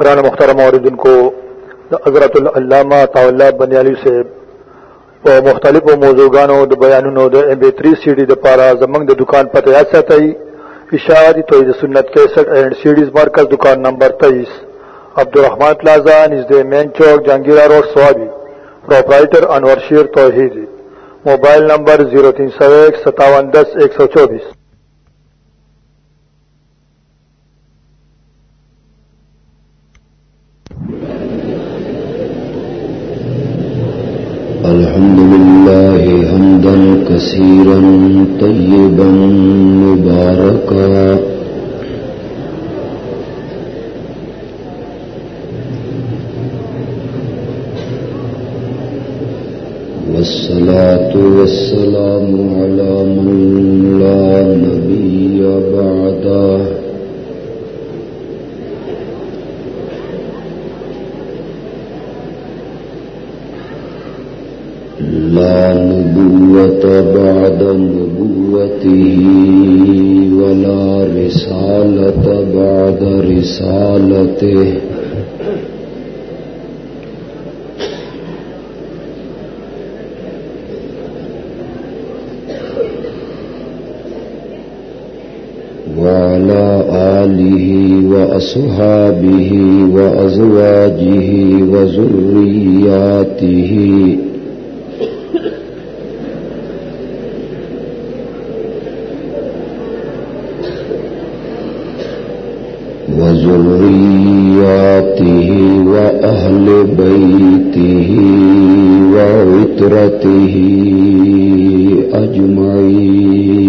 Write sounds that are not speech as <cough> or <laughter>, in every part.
گران مختار موردن کو حضرت العلامہ طاولہ بنیالی سے په مختلفو موضوعګانو د بیانونو د ام بي 3 سي ډي د پاره زمنګ د دکان پته یاد ساتئ اشاعتی توحید سنت 61 اینڈ سیډیز مرکز دکان نمبر 23 عبدالرحمن پلازا نزد مین چوک جهانگیرا روډ سوابي پرپرایټر انور شیر توحید۔ موبایل نمبر 03015710124 الحمد لله حمدا كثيرا طيبا مباركا. والصلاة والسلام على من لا نبي بعده. لا نبوة بعد نبوته ولا رسالة بعد رسالته. وعلى آله وأصحابه وأزواجه وذرياته وذرياته وأهل بيته وعترته أجمعين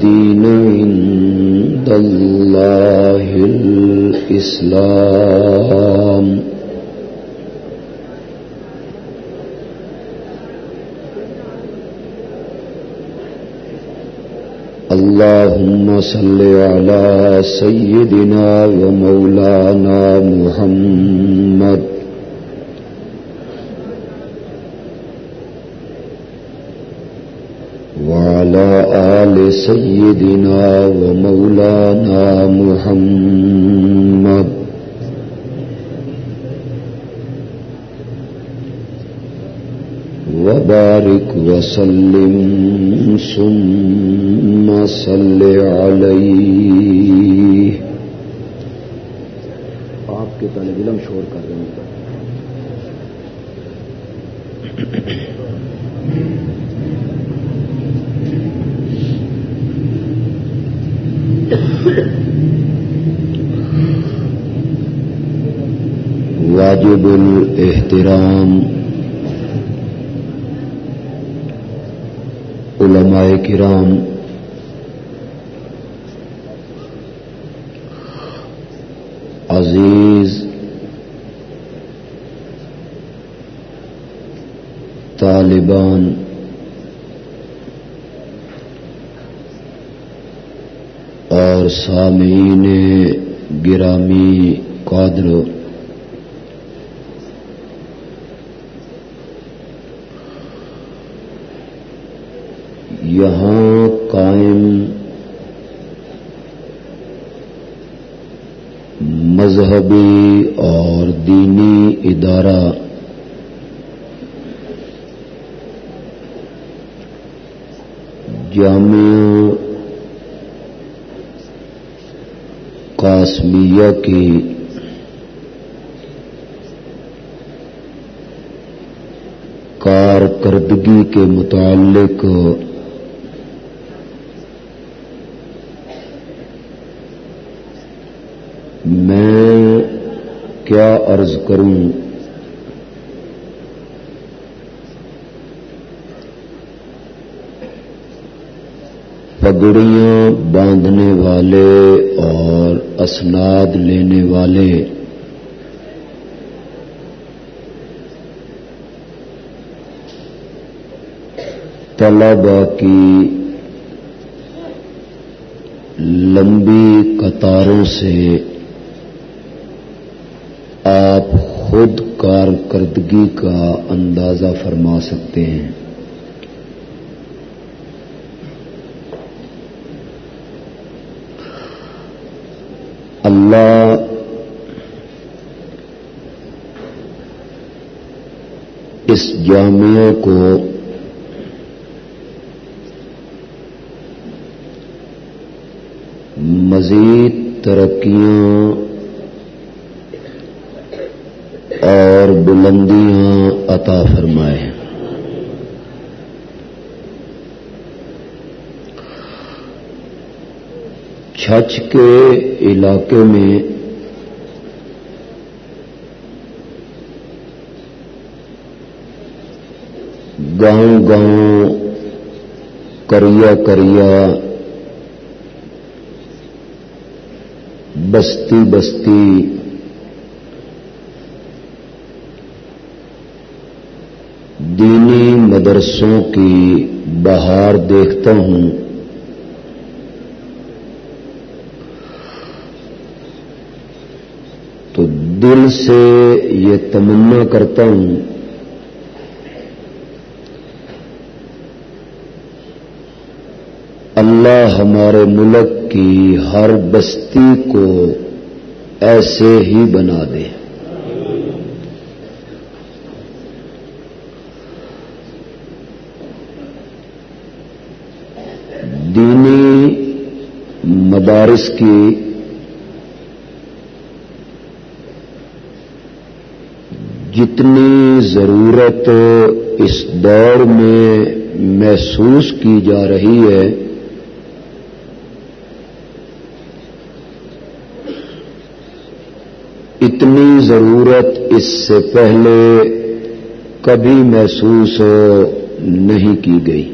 الدين عند الله الإسلام. اللهم صل على سيدنا ومولانا محمد وعلى آل سيدنا ومولانا محمد. وبارك وسلم ثم صل عليه. آپ کے طالب علم شور کر رہے ہیں۔ <laughs> واجب الاحترام علماء کرام عزیز طالبان اور سامعین گرامی قادر یہاں قائم مذہبی اور دینی ادارہ جامعہ قاسمیہ کی کارکردگی کے متعلق میں کیا عرض کروں؟ پگڑیاں باندھنے والے اور اسناد لینے والے۔ طلبا کی لمبی قطاروں سے آپ خود کارکردگی کا اندازہ فرما سکتے ہیں۔ اللہ اس جامعہ کو مزید ترقیاں اور بلندیاں عطا فرمائے۔ چھچ کے علاقے میں گاؤں گاؤں کریا کریا بستی بستی دینی مدرسوں کی بہار دیکھتا ہوں تو دل سے یہ تمنا کرتا ہوں۔ اللہ ہمارے ملک کی ہر بستی کو ایسے ہی بنا دے۔ دینی مدارس کی جتنی ضرورت اس دور میں محسوس کی جا رہی ہے، اتنی ضرورت اس سے پہلے کبھی محسوس نہیں کی گئی۔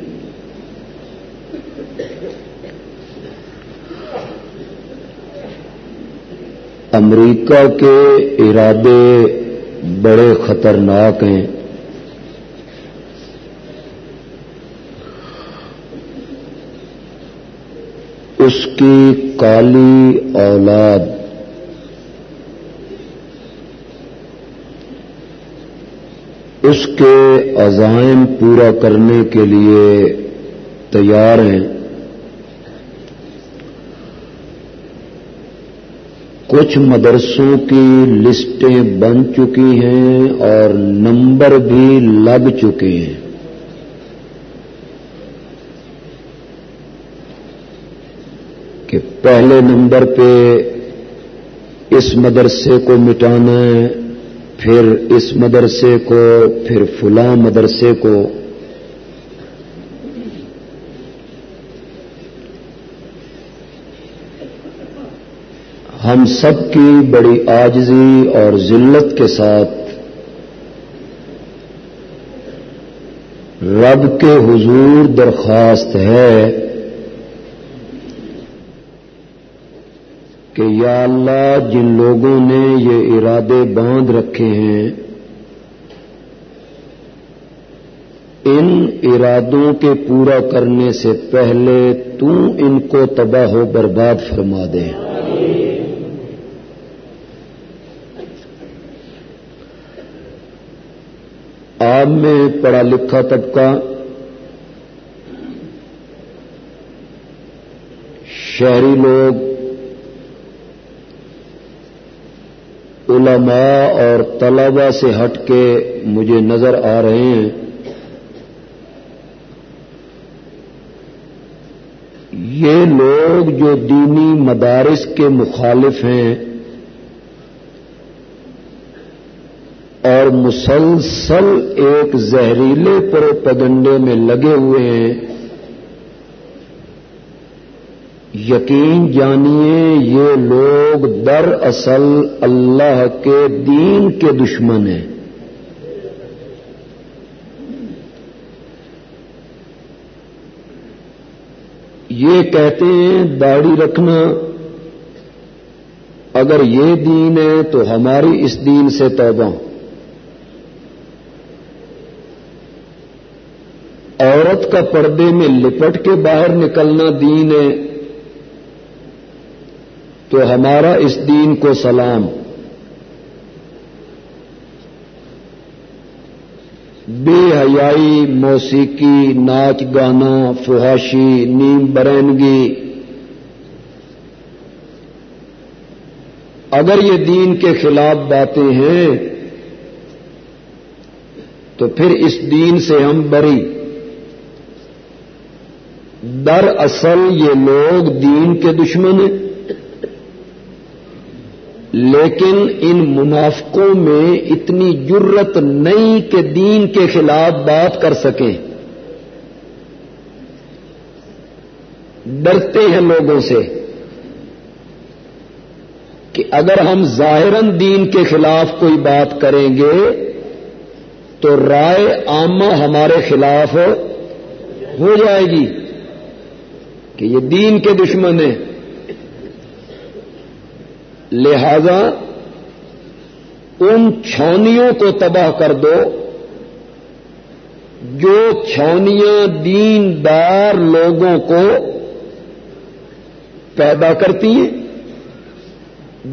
امریکہ کے ارادے بڑے خطرناک ہیں۔ اس کی کالی اولاد اس کے عزائم پورا کرنے کے لیے تیار ہیں۔ کچھ مدرسوں کی لسٹیں بن چکی ہیں اور نمبر بھی لگ چکے ہیں۔ کہ پہلے نمبر پہ اس مدرسے کو مٹانا ہے، پھر اس مدرسے کو، پھر فلاں مدرسے کو۔ ہم سب کی بڑی آجزی اور ذلت کے ساتھ رب کے حضور درخواست ہے کہ یا اللہ جن لوگوں نے یہ ارادے باندھ رکھے ہیں، ان ارادوں کے پورا کرنے سے پہلے تو ان کو تباہ و برباد فرما دے۔ آپ میں پڑھا لکھا طبقہ شہری لوگ، علماء اور طلبا سے ہٹ کے مجھے نظر آ رہے ہیں۔ یہ لوگ جو دینی مدارس کے مخالف ہیں اور مسلسل ایک زہریلے پروپگنڈے میں لگے ہوئے ہیں۔ یقین جانیے یہ لوگ در اصل اللہ کے دین کے دشمن ہیں۔ یہ کہتے ہیں، داڑھی رکھنا۔ اگر یہ دین ہے تو ہماری اس دین سے توبہ۔ عورت کا پردے میں لپٹ کے باہر نکلنا دین ہے تو ہمارا اس دین کو سلام۔ بے حیائی، موسیقی، ناچ گانا، فحاشی، نیم برنگی اگر یہ دین کے خلاف باتیں ہیں تو پھر اس دین سے ہم بری۔ در اصل یہ لوگ دین کے دشمن ہیں۔ لیکن ان منافقوں میں اتنی جرت نہیں کہ دین کے خلاف بات کر سکیں۔ ڈرتے ہیں لوگوں سے کہ اگر ہم ظاہراً دین کے خلاف کوئی بات کریں گے تو رائے عامہ ہمارے خلاف ہو جائے گی۔ کہ یہ دین کے دشمن ہیں۔ لہذا ان چھونیوں کو تباہ کر دو۔ جو چھونیاں دین دار لوگوں کو پیدا کرتی ہیں،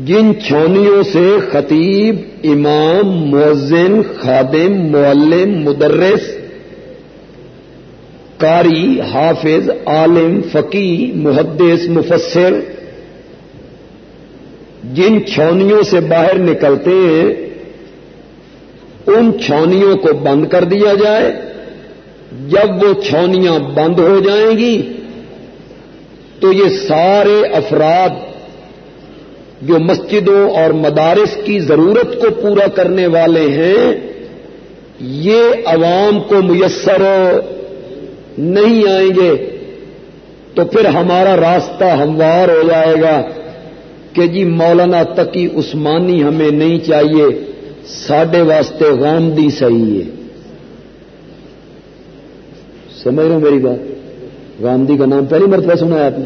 جن چھونیوں سے خطیب، امام، مؤذن، خادم معلم مدرس قاری حافظ، عالم، فقی، محدث، مفسر۔ جن چھونیوں سے باہر نکلتے ہیں، ان چھونیوں کو بند کر دیا جائے۔ جب وہ چھونیاں بند ہو جائیں گی، تو یہ سارے افراد جو مسجدوں اور مدارس کی ضرورت کو پورا کرنے والے ہیں، یہ عوام کو میسر نہیں آئیں گے تو پھر ہمارا راستہ ہموار ہو جائے گا کہ جی مولانا تقی عثمانی ہمیں نہیں چاہیے، ساڈے واسطے غامدی صحیح ہے۔ سمجھ رہے میری بات؟ گاندھی کا نام پہلی مرتبہ سنا ہے آپ نے۔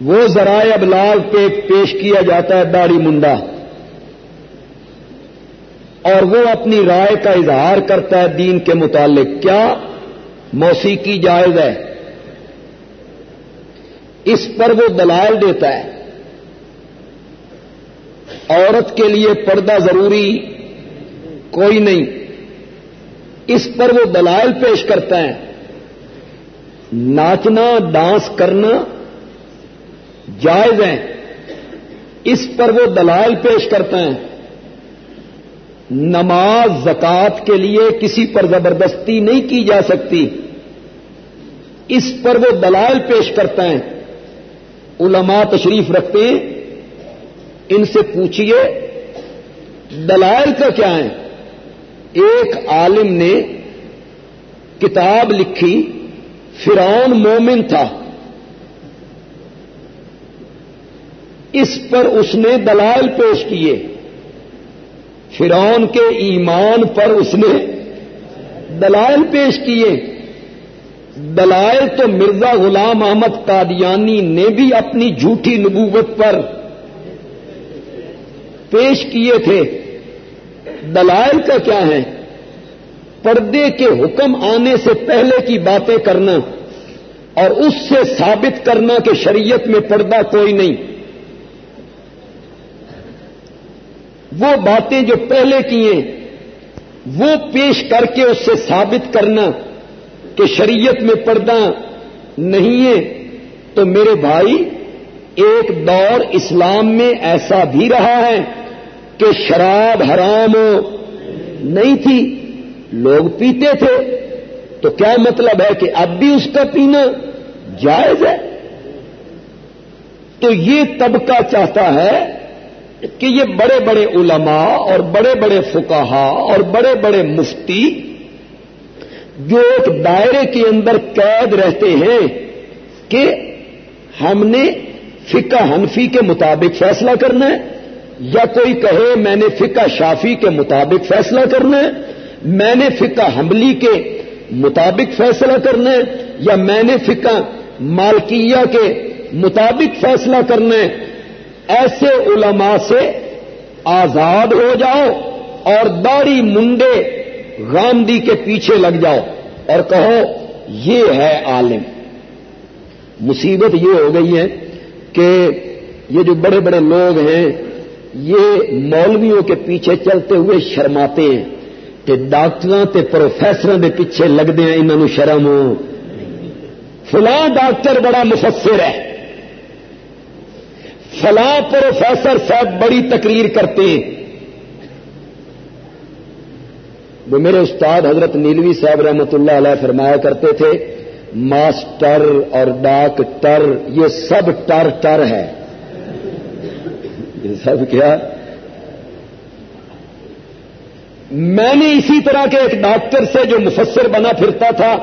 وہ ذرائع ابلاغ پہ پیش کیا جاتا ہے، داڑھی منڈا۔ اور وہ اپنی رائے کا اظہار کرتا ہے دین کے متعلق۔ کیا موسیقی جائز ہے؟ اس پر وہ دلائل دیتا ہے۔ عورت کے لیے پردہ ضروری کوئی نہیں۔ اس پر وہ دلائل پیش کرتا ہے۔ ناچنا، ڈانس کرنا جائز ہے۔ اس پر وہ دلائل پیش کرتے ہیں نماز زکات کے لیے کسی پر زبردستی نہیں کی جا سکتی۔ اس پر وہ دلائل پیش کرتے ہیں۔ علماء تشریف رکھتے ہیں۔ ان سے پوچھئے دلائل کا کیا ہے ایک عالم نے کتاب لکھی، فرعون مومن تھا۔ اس پر اس نے دلائل پیش کیے۔ فرعون کے ایمان پر اس نے دلائل پیش کیے۔ دلائل تو مرزا غلام احمد قادیانی نے بھی اپنی جھوٹی نبوت پر پیش کیے تھے۔ دلائل کا کیا ہے؟ پردے کے حکم آنے سے پہلے کی باتیں کرنا اور اس سے ثابت کرنا کہ شریعت میں پردہ کوئی نہیں۔ وہ باتیں جو پہلے کیے وہ پیش کر کے اس سے ثابت کرنا کہ شریعت میں پردہ نہیں ہے۔ تو میرے بھائی، ایک دور اسلام میں ایسا بھی رہا ہے کہ شراب حرام نہیں تھی، لوگ پیتے تھے۔ تو کیا مطلب ہے کہ اب بھی اس کا پینا جائز ہے؟ تو یہ طبقہ چاہتا ہے کہ یہ بڑے بڑے علماء اور بڑے بڑے فکاہا اور بڑے بڑے مفتی جو ایک دائرے کے اندر قید رہتے ہیں کہ ہم نے فقہ حنفی کے مطابق فیصلہ کرنا ہے، یا کوئی کہے میں نے فقہ شافی کے مطابق فیصلہ کرنا ہے، میں نے فقہ حملی کے مطابق فیصلہ کرنا ہے، یا میں نے فقہ مالکیہ کے مطابق فیصلہ کرنا ہے ایسے علماء سے آزاد ہو جاؤ اور داڑھی منڈے گاندھی کے پیچھے لگ جاؤ اور کہو، یہ ہے عالم۔ مصیبت یہ ہو گئی ہے کہ یہ جو بڑے بڑے لوگ ہیں، یہ مولویوں کے پیچھے چلتے ہوئے شرماتے ہیں کہ ڈاکٹر تے پروفیسر دے پیچھے لگتے ہیں انہوں شرم فلاں ڈاکٹر بڑا مفسر ہے۔ فلاں پروفیسر صاحب بڑی تقریر کرتے ہیں۔ وہ میرے استاد حضرت نیلوی صاحب رحمت اللہ علیہ فرمایا کرتے تھے، ماسٹر اور ڈاکٹر یہ سب ٹر ٹر ہے۔ یہ سب کیا؟ میں نے اسی طرح کے ایک ڈاکٹر سے جو مفسر بنا پھرتا تھا،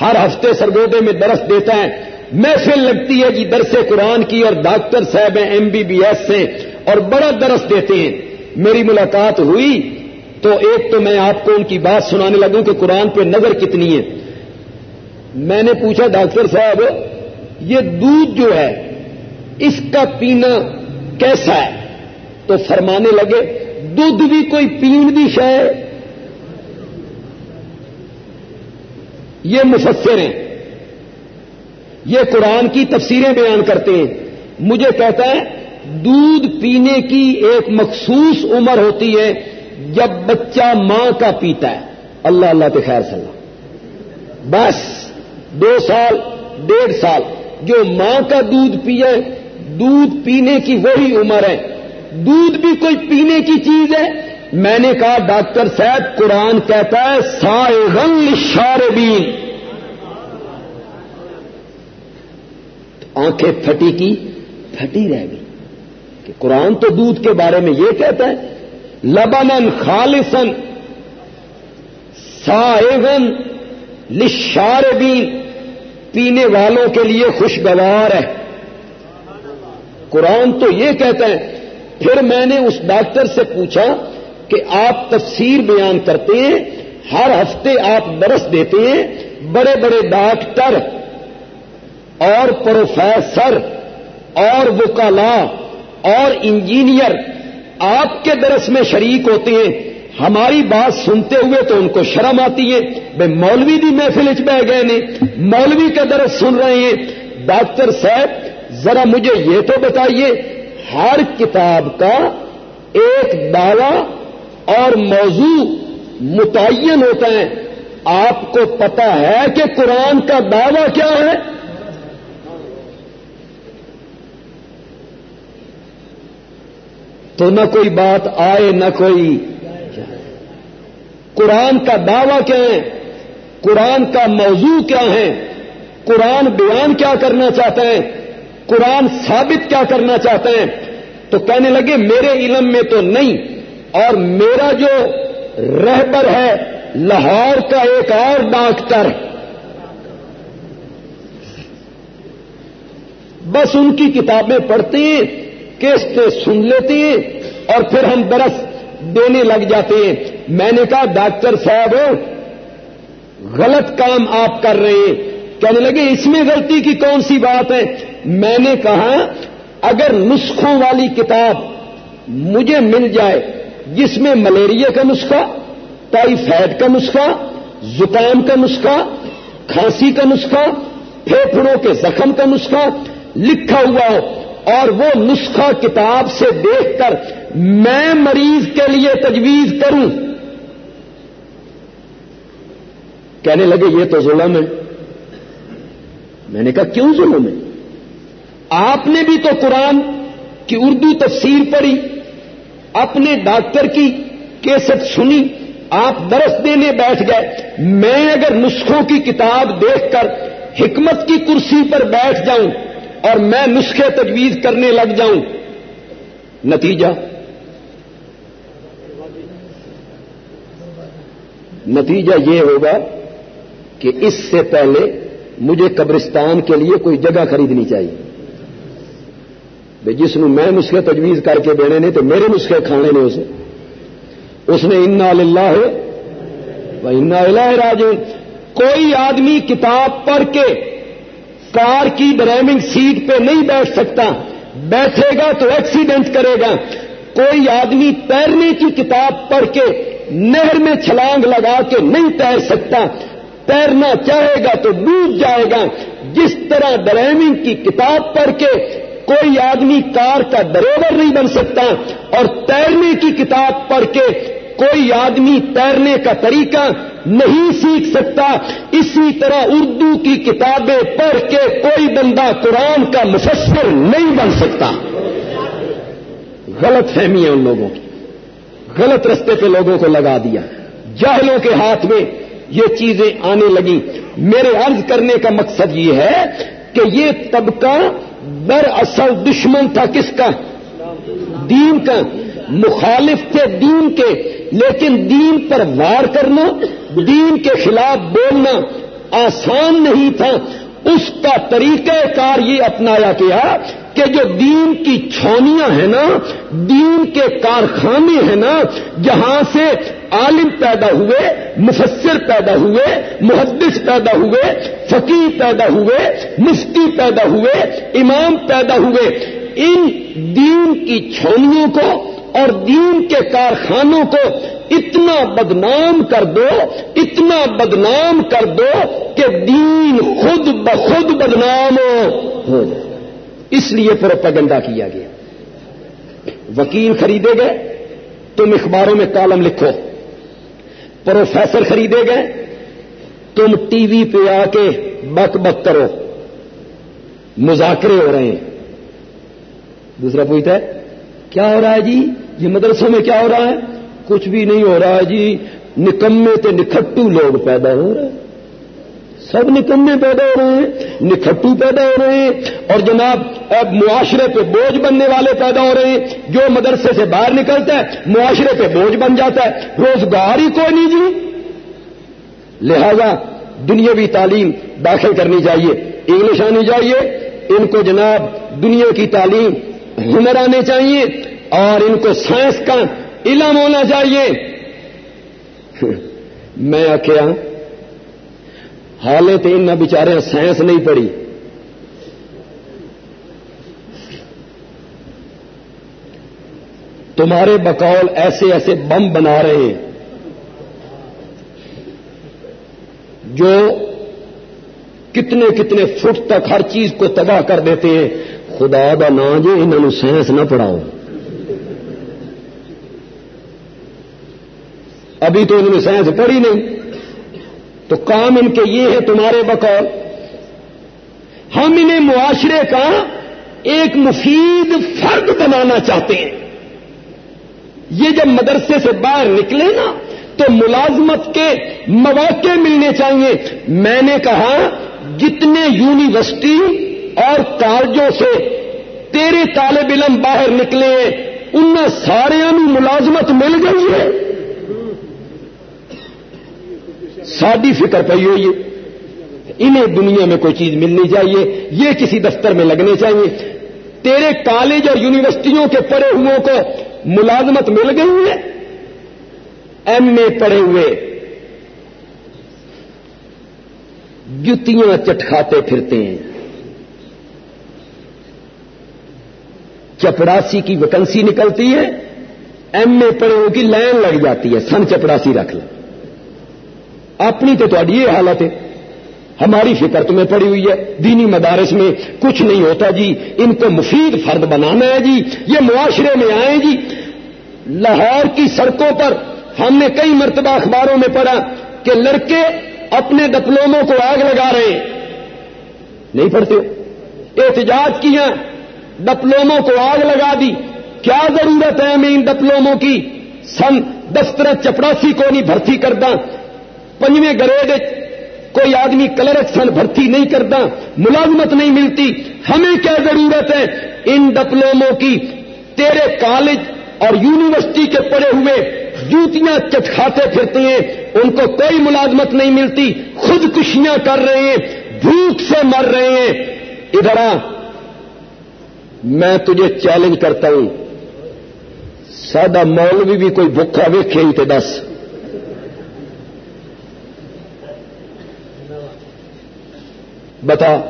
ہر ہفتے سرگودے میں درس دیتا ہے۔ محفل لگتی ہے جی درس قرآن کی اور ڈاکٹر صاحب ہیں، ایم بی بی ایس سے اور بڑا درس دیتے ہیں۔ میری ملاقات ہوئی تو ایک تو میں آپ کو ان کی بات سنانے لگوں کہ قرآن پہ نظر کتنی ہے۔ میں نے پوچھا، ڈاکٹر صاحب، یہ دودھ جو ہے، اس کا پینا کیسا ہے؟ تو فرمانے لگے، دودھ بھی کوئی پین بھی شاید؟ یہ مفسر ہیں۔ یہ قرآن کی تفسیریں بیان کرتے ہیں۔ مجھے کہتا ہے، دودھ پینے کی ایک مخصوص عمر ہوتی ہے جب بچہ ماں کا پیتا ہے۔ اللہ اللہ کے خیر صلاح بس، دو سال، ڈیڑھ سال۔ جو ماں کا دودھ پیے، دودھ پینے کی وہی عمر ہے۔ دودھ بھی کوئی پینے کی چیز ہے۔ میں نے کہا، ڈاکٹر صاحب، قرآن کہتا ہے سائے رنگ شاربین آنکھیں پھٹی کی، پھٹی رہ گئی۔ کہ قرآن تو دودھ کے بارے میں یہ کہتا ہے لبنن خالصن سائغن لشاربین پینے والوں کے لیے خوشگوار ہے۔ قرآن تو یہ کہتا ہے، پھر میں نے اس ڈاکٹر سے پوچھا کہ آپ تفسیر بیان کرتے ہیں، ہر ہفتے آپ برس دیتے ہیں، بڑے بڑے ڈاکٹر اور پروفیسر اور وکلا اور انجینئر آپ کے درس میں شریک ہوتے ہیں، ہماری بات سنتے ہوئے تو ان کو شرم آتی ہے۔ بھائی مولوی بھی محفل بہ گئے نے، مولوی کا درس سن رہے ہیں۔ ڈاکٹر صاحب، ذرا مجھے یہ تو بتائیے، ہر کتاب کا ایک دعوی اور موضوع متعین ہوتا ہے۔ آپ کو پتا ہے کہ قرآن کا دعوی کیا ہے؟ تو نہ کوئی بات آئے، نہ کوئی قرآن کا دعویٰ کیا ہے؟ قرآن کا موضوع کیا ہے؟ قرآن بیان کیا کرنا چاہتا ہے؟ قرآن ثابت کیا کرنا چاہتے ہیں تو کہنے لگے، میرے علم میں تو نہیں، اور میرا جو رہبر ہے، لاہور کا ایک اور ڈاکٹر۔ بس ان کی کتابیں پڑھتے ہیں۔ کیسٹیں سن لیتے ہیں اور پھر ہم برس دینے لگ جاتے ہیں۔ میں نے کہا، ڈاکٹر صاحب، غلط کام آپ کر رہے ہیں۔ کہنے لگے، اس میں غلطی کی کون سی بات ہے؟ میں نے کہا، اگر نسخوں والی کتاب مجھے مل جائے، جس میں ملیریا کا نسخہ ٹائیفائڈ کا نسخہ، زکام کا نسخہ، کھانسی کا نسخہ، پھیپھڑوں کے زخم کا نسخہ لکھا ہوا ہو اور وہ نسخہ کتاب سے دیکھ کر میں مریض کے لیے تجویز کروں۔ کہنے لگے، یہ تو ظلم ہے۔ میں نے کہا، کیوں ظلم ہے؟ آپ نے بھی تو قرآن کی اردو تفسیر پڑھی، اپنے ڈاکٹر کی کیسٹ سنی، آپ درس دینے بیٹھ گئے۔ میں اگر نسخوں کی کتاب دیکھ کر حکمت کی کرسی پر بیٹھ جاؤں اور میں نسخے تجویز کرنے لگ جاؤں۔ نتیجہ؟ نتیجہ یہ ہوگا کہ اس سے پہلے مجھے قبرستان کے لیے کوئی جگہ خریدنی چاہیے۔ جس نے میں نسخے تجویز کر کے دینے نے تو میرے نسخے کھانے نے اسے۔ اس نے انا اللہ ہے انا راج کوئی آدمی کتاب پڑھ کے کار کی ڈرائیونگ سیٹ پہ نہیں بیٹھ سکتا۔ بیٹھے گا تو ایکسیڈنٹ کرے گا۔ کوئی آدمی تیرنے کی کتاب پڑھ کے نہر میں چھلانگ لگا کے نہیں تیر سکتا۔ تیرنا چاہے گا تو ڈوب جائے گا۔ جس طرح ڈرائیونگ کی کتاب پڑھ کے کوئی آدمی کار کا ڈرائیور نہیں بن سکتا اور تیرنے کی کتاب پڑھ کے کوئی آدمی تیرنے کا طریقہ نہیں سیکھ سکتا، اسی طرح اردو کی کتابیں پڑھ کے کوئی بندہ قرآن کا مفسر نہیں بن سکتا۔ غلط فہمی ہے ان لوگوں کی۔ غلط رستے پہ لوگوں کو لگا دیا۔ جاہلوں کے ہاتھ میں یہ چیزیں آنے لگی میرے عرض کرنے کا مقصد یہ ہے کہ یہ طبقہ در اصل دشمن تھا کس کا؟ دین کا۔ مخالف تھے دین کے، لیکن دین پر وار کرنا، دین کے خلاف بولنا آسان نہیں تھا۔ اس کا طریقہ کار یہ اپنایا گیا کہ جو دین کی چھونیاں ہیں نا، دین کے کارخانے ہیں نا، جہاں سے عالم پیدا ہوئے، مفسر پیدا ہوئے، محدث پیدا ہوئے فقیر پیدا ہوئے، مفتی پیدا ہوئے، امام پیدا ہوئے، ان دین کی چھونیوں کو اور دین کے کارخانوں کو اتنا بدنام کر دو، اتنا بدنام کر دو کہ دین خود بخود بدنام ہو۔ اس لیے پروپیگنڈا کیا گیا۔ وکیل خریدے گئے، تم اخباروں میں کالم لکھو۔ پروفیسر خریدے گئے، تم ٹی وی پہ آ کے بک بک کرو۔ مذاکرے ہو رہے ہیں۔ دوسرا پوچھتا ہے، کیا ہو رہا ہے جی؟ یہ مدرسوں میں کیا ہو رہا ہے؟ کچھ بھی نہیں ہو رہا ہے جی۔ نکمے تے نکھٹو لوگ پیدا ہو رہے ہیں۔ سب نکمے پیدا ہو رہے ہیں، نکھٹو پیدا ہو رہے ہیں۔ اور جناب، اب معاشرے پہ بوجھ بننے والے پیدا ہو رہے ہیں۔ جو مدرسے سے باہر نکلتا ہے، معاشرے پہ بوجھ بن جاتا ہے۔ روزگار ہی کوئی نہیں جی۔ لہذا دنیاوی تعلیم داخل کرنی چاہیے۔ انگلش آنی چاہیے۔ ان کو جناب دنیا کی تعلیم ہنر آنے چاہیے۔ اور ان کو سائنس کا علم ہونا چاہیے۔ <laughs> میں آخیا حالت ان بچارے سائنس نہیں پڑھی۔ تمہارے بقول ایسے ایسے بم بنا رہے ہیں۔ جو کتنے کتنے فٹ تک ہر چیز کو تباہ کر دیتے ہیں۔ خدا دا نا جی انہوں سائنس نہ پڑھاؤ۔ ابھی تو انہوں نے سائنس پڑھی نہیں۔ تو کام ان کے یہ ہے تمہارے بقول، ہم انہیں معاشرے کا ایک مفید فرد بنانا چاہتے ہیں۔ یہ جب مدرسے سے باہر نکلے نا، تو ملازمت کے مواقع ملنے چاہیے۔ میں نے کہا، جتنے یونیورسٹی اور کالجوں سے تیرے طالب علم باہر نکلے، ان سارے ملازمت مل گئی ہے۔ ساری فکر پی ہوئی ہے۔ انہیں دنیا میں کوئی چیز ملنی چاہیے، یہ کسی دفتر میں لگنے چاہیے۔ تیرے کالج اور یونیورسٹیوں کے پڑھے ہوئے کو ملازمت مل گئی ہے؟ ایم اے پڑھے ہوئے۔ جتیاں چٹکھاتے پھرتے ہیں۔ چپڑاسی کی ویکنسی نکلتی ہے، ایم اے پڑھے ہوئے کی لائن لگ جاتی ہے۔ سن چپڑاسی رکھ لیں اپنی تو تاری یہ حالت ہے۔ ہماری فکر تمہیں پڑی ہوئی ہے۔ دینی مدارس میں کچھ نہیں ہوتا جی۔ ان کو مفید فرد بنانا ہے جی۔ یہ معاشرے میں آئے جی۔ لاہور کی سڑکوں پر ہم نے کئی مرتبہ اخباروں میں پڑھا کہ لڑکے اپنے ڈپلوموں کو آگ لگا رہے ہیں۔ نہیں پڑھتے احتجاج کیا ڈپلوموں کو آگ لگا دی۔ کیا ضرورت ہے میں ان ڈپلوموں کی؟ سن دفتر چپڑاسی کو نہیں بھرتی کرتا پنجویں گریڈ کوئی آدمی کلرکشن بھرتی نہیں کرتا ملازمت نہیں ملتی۔ ہمیں کیا ضرورت ہے؟ ان ڈپلوموں کی۔ تیرے کالج اور یونیورسٹی کے پڑے ہوئے جوتیاں چٹکھاتے پھرتے ہیں، ان کو کوئی ملازمت نہیں ملتی۔ خودکشیاں کر رہے ہیں، بھوک سے مر رہے ہیں۔ ادھر آ، میں تجھے چیلنج کرتا ہوں۔ سادہ مولوی بھی کوئی بھوکا ویکھے ہی تو دس۔ بتا،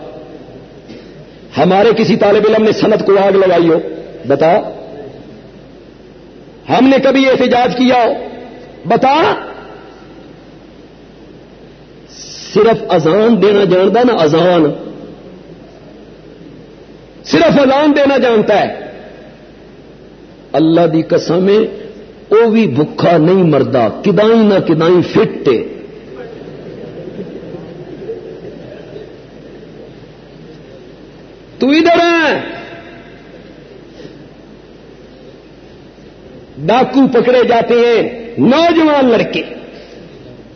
ہمارے کسی طالب علم نے صنعت کو آگ لگائی ہو، بتا۔ ہم نے کبھی احتجاج کیا ہو، بتا۔ صرف اذان دینا جانتا نا، اذان۔ صرف اذان دینا جانتا ہے۔ اللہ دی قسم وہ بھی بھوکا نہیں مردا، کدائی نہ کدائی فٹ تو ادھر ہے ڈاکو پکڑے جاتے ہیں نوجوان لڑکے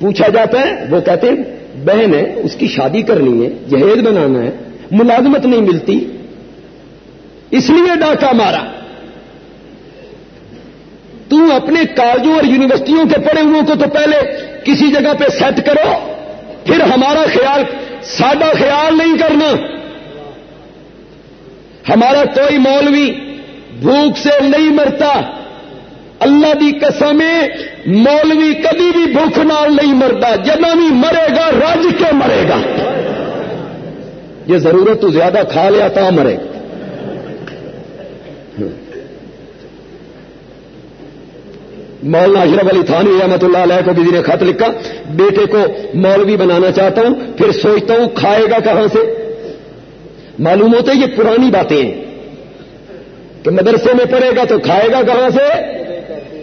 پوچھا جاتا ہے وہ کہتے ہیں، بہن ہے، اس کی شادی کرنی ہے، جہیز بنانا ہے، ملازمت نہیں ملتی. اس لیے ڈاکہ مارا۔ تو اپنے کالجوں اور یونیورسٹیوں کے پڑھے ہوئے کو تو پہلے کسی جگہ پہ سیٹ کرو، پھر ہمارا خیال سادہ خیال نہیں کرنا۔ ہمارا کوئی مولوی بھوک سے نہیں مرتا۔ اللہ دی قسم مولوی کبھی بھی بھوک نال نہیں مرتا۔ جب بھی مرے گا رج کے مرے گا؟ یہ ضرورت تو زیادہ کھا لیا تو مرے۔ گا مولانا اشرف علی تھانوی رحمت اللہ علیہ کو کسی نے خط لکھا، بیٹے کو مولوی بنانا چاہتا ہوں، پھر سوچتا ہوں کھائے گا کہاں سے؟ معلوم ہوتا ہے یہ پرانی باتیں ہیں کہ مدرسے میں پڑھے گا تو کھائے گا کہاں سے؟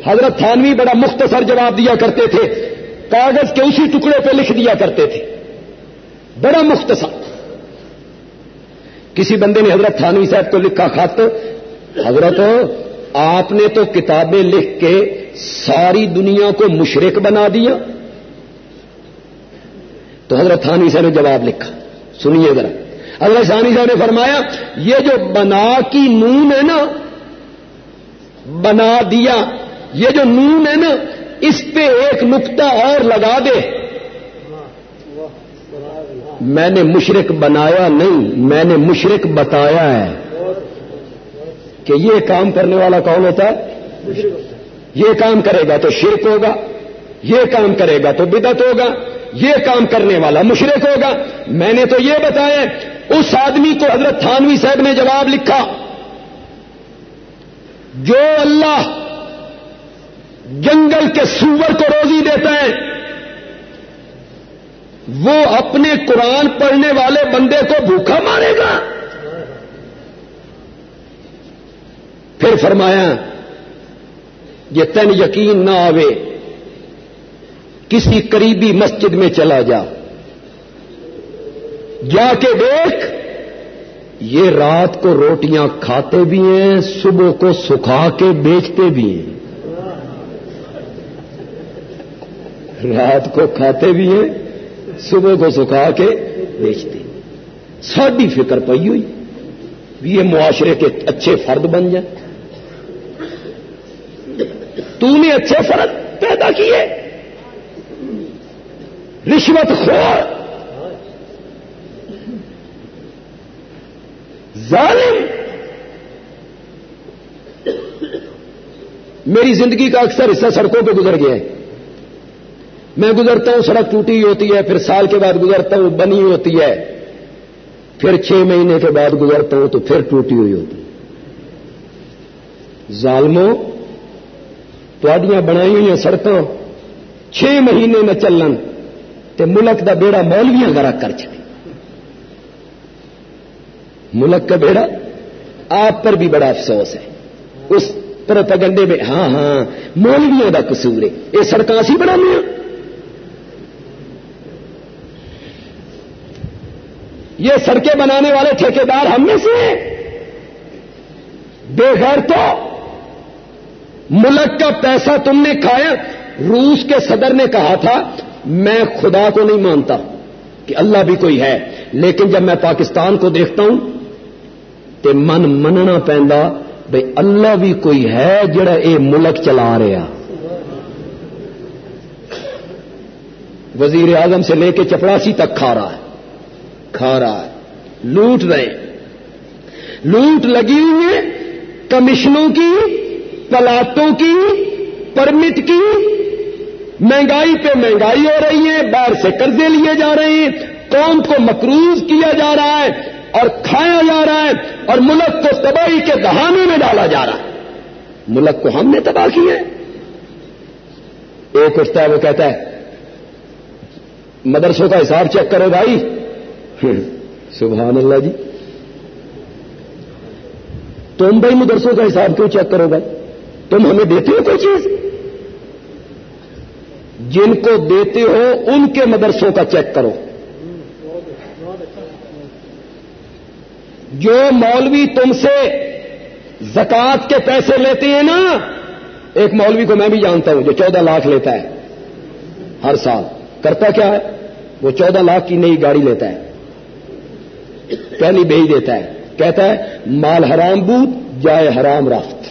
حضرت تھانوی بڑا مختصر جواب دیا کرتے تھے، کاغذ کے اسی ٹکڑے پہ لکھ دیا کرتے تھے۔ بڑا مختصر۔ کسی بندے نے حضرت تھانوی صاحب کو لکھا خط حضرت، آپ نے تو کتابیں لکھ کے ساری دنیا کو مشرق بنا دیا۔ تو حضرت تھانوی صاحب نے جواب لکھا۔ سنیے ذرا۔ حضرت ثانی صاحب نے فرمایا، یہ جو بنا کی نون ہے نا، بنا دیا، یہ جو نون ہے نا، اس پہ ایک نقطہ اور لگا دے۔ میں نے مشرق بنایا نہیں، میں نے مشرق بتایا ہے۔ کہ یہ کام کرنے والا کون ہوتا ہے؟ یہ کام کرے گا تو شرک ہوگا، یہ کام کرے گا تو بدت ہوگا، یہ کام کرنے والا مشرق ہوگا۔ میں نے تو یہ بتایا اس آدمی کو حضرت تھانوی صاحب نے جواب لکھا، جو اللہ جنگل کے سور کو روزی دیتا ہے، وہ اپنے قرآن پڑھنے والے بندے کو بھوکا مارے گا۔ پھر فرمایا، یہ تن یقین نہ آوے، کسی قریبی مسجد میں چلا جا۔ جا کے دیکھ، یہ رات کو روٹیاں کھاتے بھی ہیں، صبح کو سکھا کے بیچتے بھی ہیں۔ رات کو کھاتے بھی ہیں، صبح کو سکھا کے بیچتے ساری فکر پئی ہوئی یہ معاشرے کے اچھے فرد بن جائیں تو نے اچھے فرد پیدا کیے۔ رشوت خور ظالم! میری زندگی کا اکثر حصہ سڑکوں پہ گزر گیا ہے۔ میں گزرتا ہوں، سڑک ٹوٹی ہوتی ہے، پھر سال کے بعد گزرتا ہوں، بنی ہوتی ہے۔ پھر چھ مہینے کے بعد گزرتا ہوں تو پھر ٹوٹی ہوئی ہوتی ظالموں تھوڑیاں بنائی ہوئی سڑکوں چھ مہینے میں چلن تے ملک دا بیڑا مولویاں گرا کر چلے ملک کا بیڑا آپ پر بھی بڑا افسوس ہے۔ اس پر پگنڈے میں ہاں ہاں مولویوں کا قصور ہے۔ یہ سڑکیں اسی بنا لیا یہ سڑکیں بنانے والے ٹھیکیدار ہم میں سے ہیں۔ بے گھر تو ملک کا پیسہ تم نے کھایا۔ روس کے صدر نے کہا تھا، میں خدا کو نہیں مانتا کہ اللہ بھی کوئی ہے، لیکن جب میں پاکستان کو دیکھتا ہوں تو من مننا پہنتا بھائی اللہ بھی کوئی ہے جڑا اے ملک چلا رہا وزیر اعظم سے لے کے چپڑاسی تک کھا رہا ہے۔ کھا رہا ہے۔ لوٹ رہے لوٹ لگی ہوئی ہے کمیشنوں کی پلاتوں کی، پرمٹ کی۔ مہنگائی پہ مہنگائی ہو رہی ہے۔ باہر سے قرضے لیے جا رہے ہیں۔ قوم کو مقروض کیا جا رہا ہے۔ اور کھایا جا رہا ہے اور ملک کو تباہی کے دہانے میں ڈالا جا رہا ہے۔ ملک کو ہم نے تباہ کیا ہے۔ ایک اٹھتا ہے وہ کہتا ہے، مدرسوں کا حساب چیک کرو بھائی۔ سبحان اللہ جی۔ تم بھائی مدرسوں کا حساب کیوں چیک کرو بھائی؟ تم ہمیں دیتے ہو کوئی چیز؟ جن کو دیتے ہو، ان کے مدرسوں کا چیک کرو۔ جو مولوی تم سے زکات کے پیسے لیتے ہیں نا، ایک مولوی کو میں بھی جانتا ہوں جو چودہ لاکھ لیتا ہے ہر سال۔ کرتا کیا ہے؟ وہ چودہ لاکھ کی نئی گاڑی لیتا ہے۔ پہلی بیج دیتا ہے۔ کہتا ہے، مال حرام بود، جائے حرام رافت۔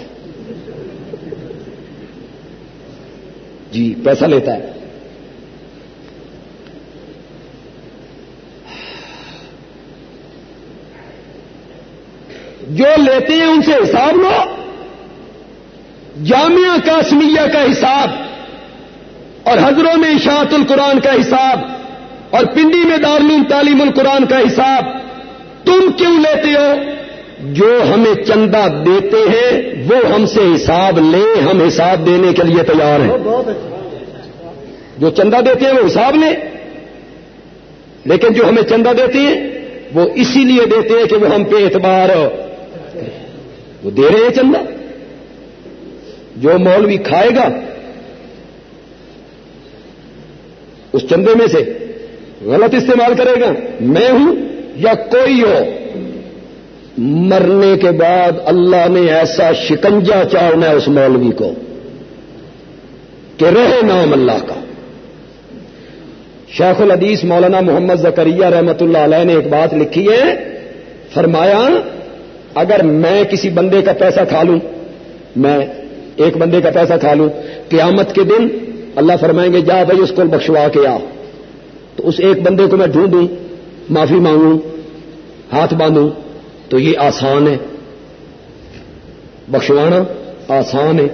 جی پیسہ لیتا ہے۔ جو لیتے ہیں ان سے حساب لو۔ جامعہ کاشمیہ کا حساب اور حضروں میں اشاعت القرآن کا حساب اور پنڈی میں دارالعلوم تعلیم القرآن کا حساب، تم کیوں لیتے ہو؟ جو ہمیں چندہ دیتے ہیں، وہ ہم سے حساب لیں، ہم حساب دینے کے لیے تیار ہیں۔ جو چندہ دیتے ہیں، وہ حساب لیں۔ لیکن جو ہمیں چندہ دیتے ہیں، وہ اسی لیے دیتے ہیں کہ وہ ہم پہ اعتبار وہ دے رہے ہیں چندہ۔ جو مولوی کھائے گا، اس چندے میں سے غلط استعمال کرے گا۔ میں ہوں یا کوئی ہو۔ مرنے کے بعد اللہ نے ایسا شکنجا چاڑنا ہے اس مولوی کو کہ رہے نام اللہ کا۔ شیخ الحدیث مولانا محمد زکریہ رحمت اللہ علیہ نے ایک بات لکھی ہے، فرمایا اگر میں کسی بندے کا پیسہ کھا لوں، میں ایک بندے کا پیسہ کھا لوں، قیامت کے دن اللہ فرمائیں گے، جا بھائی اس کو بخشوا کے آ۔ تو اس ایک بندے کو میں ڈھونڈوں، معافی مانگوں، ہاتھ باندھوں، تو یہ آسان ہے۔ بخشوانا آسان ہے۔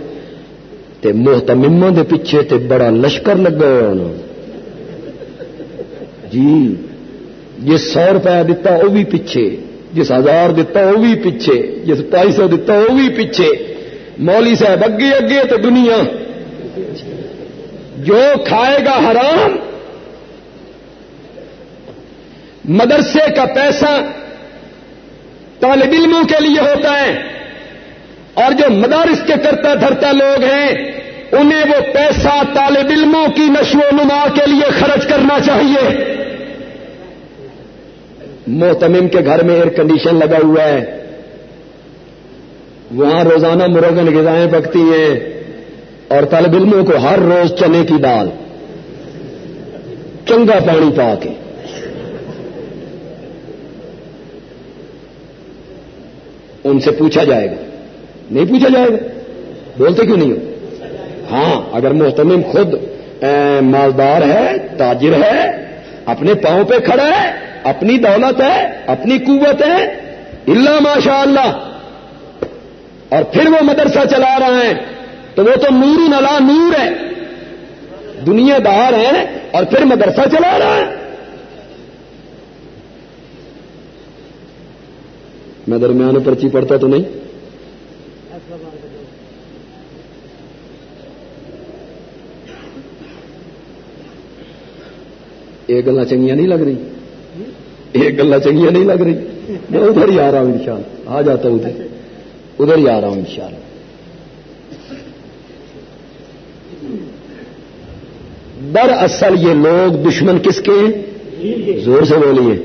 تے محتمما دے پیچھے تے بڑا لشکر لگا ہونا جی جس سو روپیہ دتا، وہ بھی پیچھے۔ جس ہزار دتا وہ بھی پیچھے، جس پائی سو دتا وہ بھی پیچھے۔ مولی صاحب اگے اگے تو دنیا جو کھائے گا حرام، مدرسے کا پیسہ طالب علموں کے لیے ہوتا ہے۔ اور جو مدارس کے کرتا دھرتا لوگ ہیں، انہیں وہ پیسہ طالب علموں کی نشو و نما کے لیے خرچ کرنا چاہیے۔ محتمم کے گھر میں ایئر کنڈیشن لگا ہوا ہے۔ وہاں روزانہ مرغن غذائیں پکتی ہیں اور طالب علموں کو ہر روز چنے کی دال۔ چنگا پانی پا کے۔ ان سے پوچھا جائے گا۔ نہیں پوچھا جائے گا؟ بولتے کیوں نہیں ہو؟ ہاں اگر محتمم خود مالدار ہے، تاجر ہے، اپنے پاؤں پہ کھڑا ہے اپنی دولت ہے، اپنی قوت ہے اللہ ماشاء اللہ اور پھر وہ مدرسہ چلا رہا ہے، تو وہ تو نور نلا نور ہے۔ دنیا دار ہے اور پھر مدرسہ چلا رہا ہے۔ میں درمیان پرچی پڑھتا تو نہیں؟ ایک گلا چنگیاں نہیں لگ رہی؟ ایک گلا چنگیاں نہیں لگ رہی۔ میں ادھر ہی آ رہا ہوں ان آ جاتا ہوں ادھر۔ ادھر ہی آ رہا ہوں ان در اصل یہ لوگ دشمن کس کے ہیں؟ زور سے بولیے۔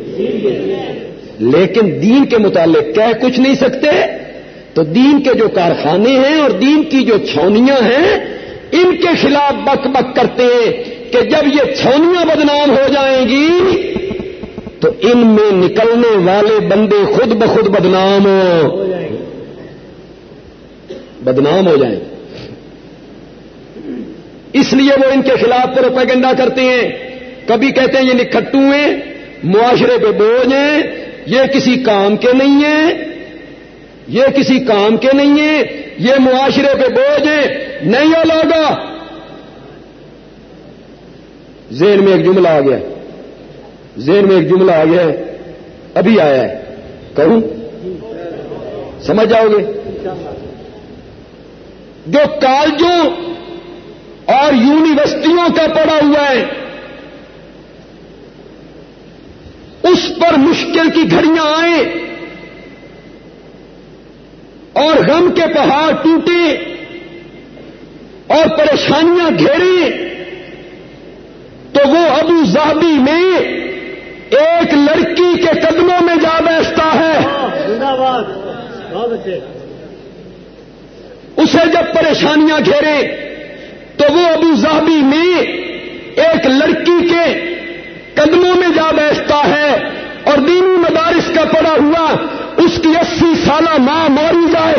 لیکن دین کے متعلق کہہ کچھ نہیں سکتے۔ تو دین کے جو کارخانے ہیں اور دین کی جو چھونیاں ہیں، ان کے خلاف بک بک کرتے کہ جب یہ چھونیاں بدنام ہو جائیں گی تو ان میں نکلنے والے بندے خود بخود بدنام ہو بدنام ہو جائیں۔ اس لیے وہ ان کے خلاف پروپیگنڈا کرتے ہیں۔ کبھی کہتے ہیں یہ نکھٹو ہیں، معاشرے پہ بوجھ ہیں، یہ کسی کام کے نہیں ہیں۔ یہ کسی کام کے نہیں ہیں، یہ معاشرے پہ بوجھ ہیں۔ نہیں ہو لوگا۔ ذہن میں ایک جملہ آ گیا۔ ذہن میں ایک جملہ آ گیا ابھی آیا ہے۔ کہوں؟ سمجھ جاؤ گے۔ جو کالجوں اور یونیورسٹیوں کا پڑا ہوا ہے، اس پر مشکل کی گھڑیاں آئیں اور غم کے پہاڑ ٹوٹے اور پریشانیاں گھیریں، تو وہ ابو ظہبی میں ایک لڑکی کے قدموں میں جا بیٹھتا ہے۔ اسے جب پریشانیاں گھیرے تو وہ ابو ظہبی میں ایک لڑکی کے قدموں میں جا بیٹھتا ہے اور دینی مدارس کا پڑا ہوا اس کی اسی سالہ ماں ماری جائے۔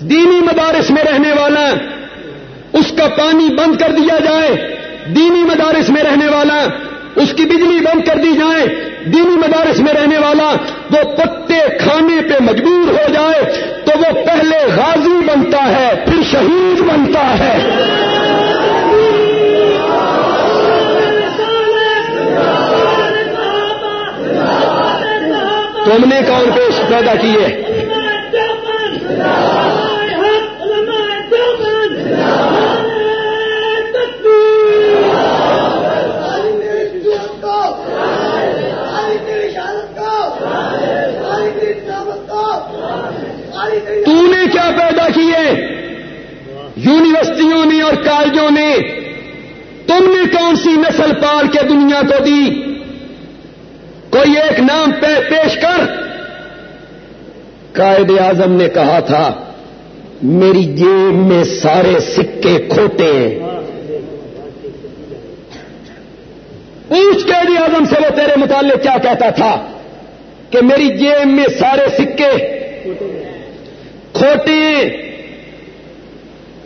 دینی مدارس میں رہنے والا اس کا پانی بند کر دیا جائے۔ دینی مدارس میں رہنے والا، اس کی بجلی بند کر دی جائے، دینی مدارس میں رہنے والا وہ پتے کھانے پہ مجبور ہو جائے، تو وہ پہلے غازی بنتا ہے، پھر شہید بنتا ہے۔ تم نے کون پیش پیدا کیے تو نے کیا پیدا کیے یونیورسٹیوں نے اور کالجوں نے، تم نے کون سی نسل پال کے دنیا کو دی؟ کوئی ایک نام پہ پیش کر۔ قائد اعظم نے کہا تھا، میری جیب میں سارے سکے کھوٹے ہیں۔ پوچھ قید اعظم سے وہ تیرے متعلق کیا کہتا تھا کہ میری جیب میں سارے سکے کھوٹے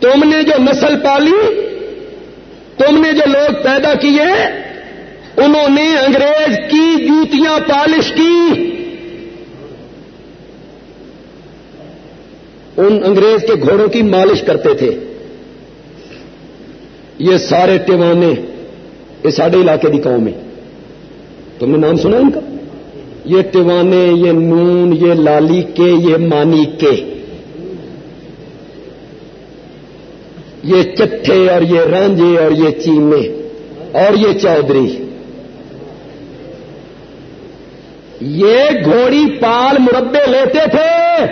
تم نے جو نسل پالی، تم نے جو لوگ پیدا کیے، انہوں نے انگریز کی جوتیاں پالش کی۔ ان انگریز کے گھوڑوں کی مالش کرتے تھے۔ یہ سارے ٹیوانے یہ سارے علاقے کی قوم ہے۔ تم نے نام سنا ان کا؟ یہ ٹیوانے یہ نون، یہ لالی کے، یہ مانی کے۔ یہ چٹھے اور یہ رانجے اور یہ چیمے اور یہ چودھری یہ گھوڑی پال مربے لیتے تھے۔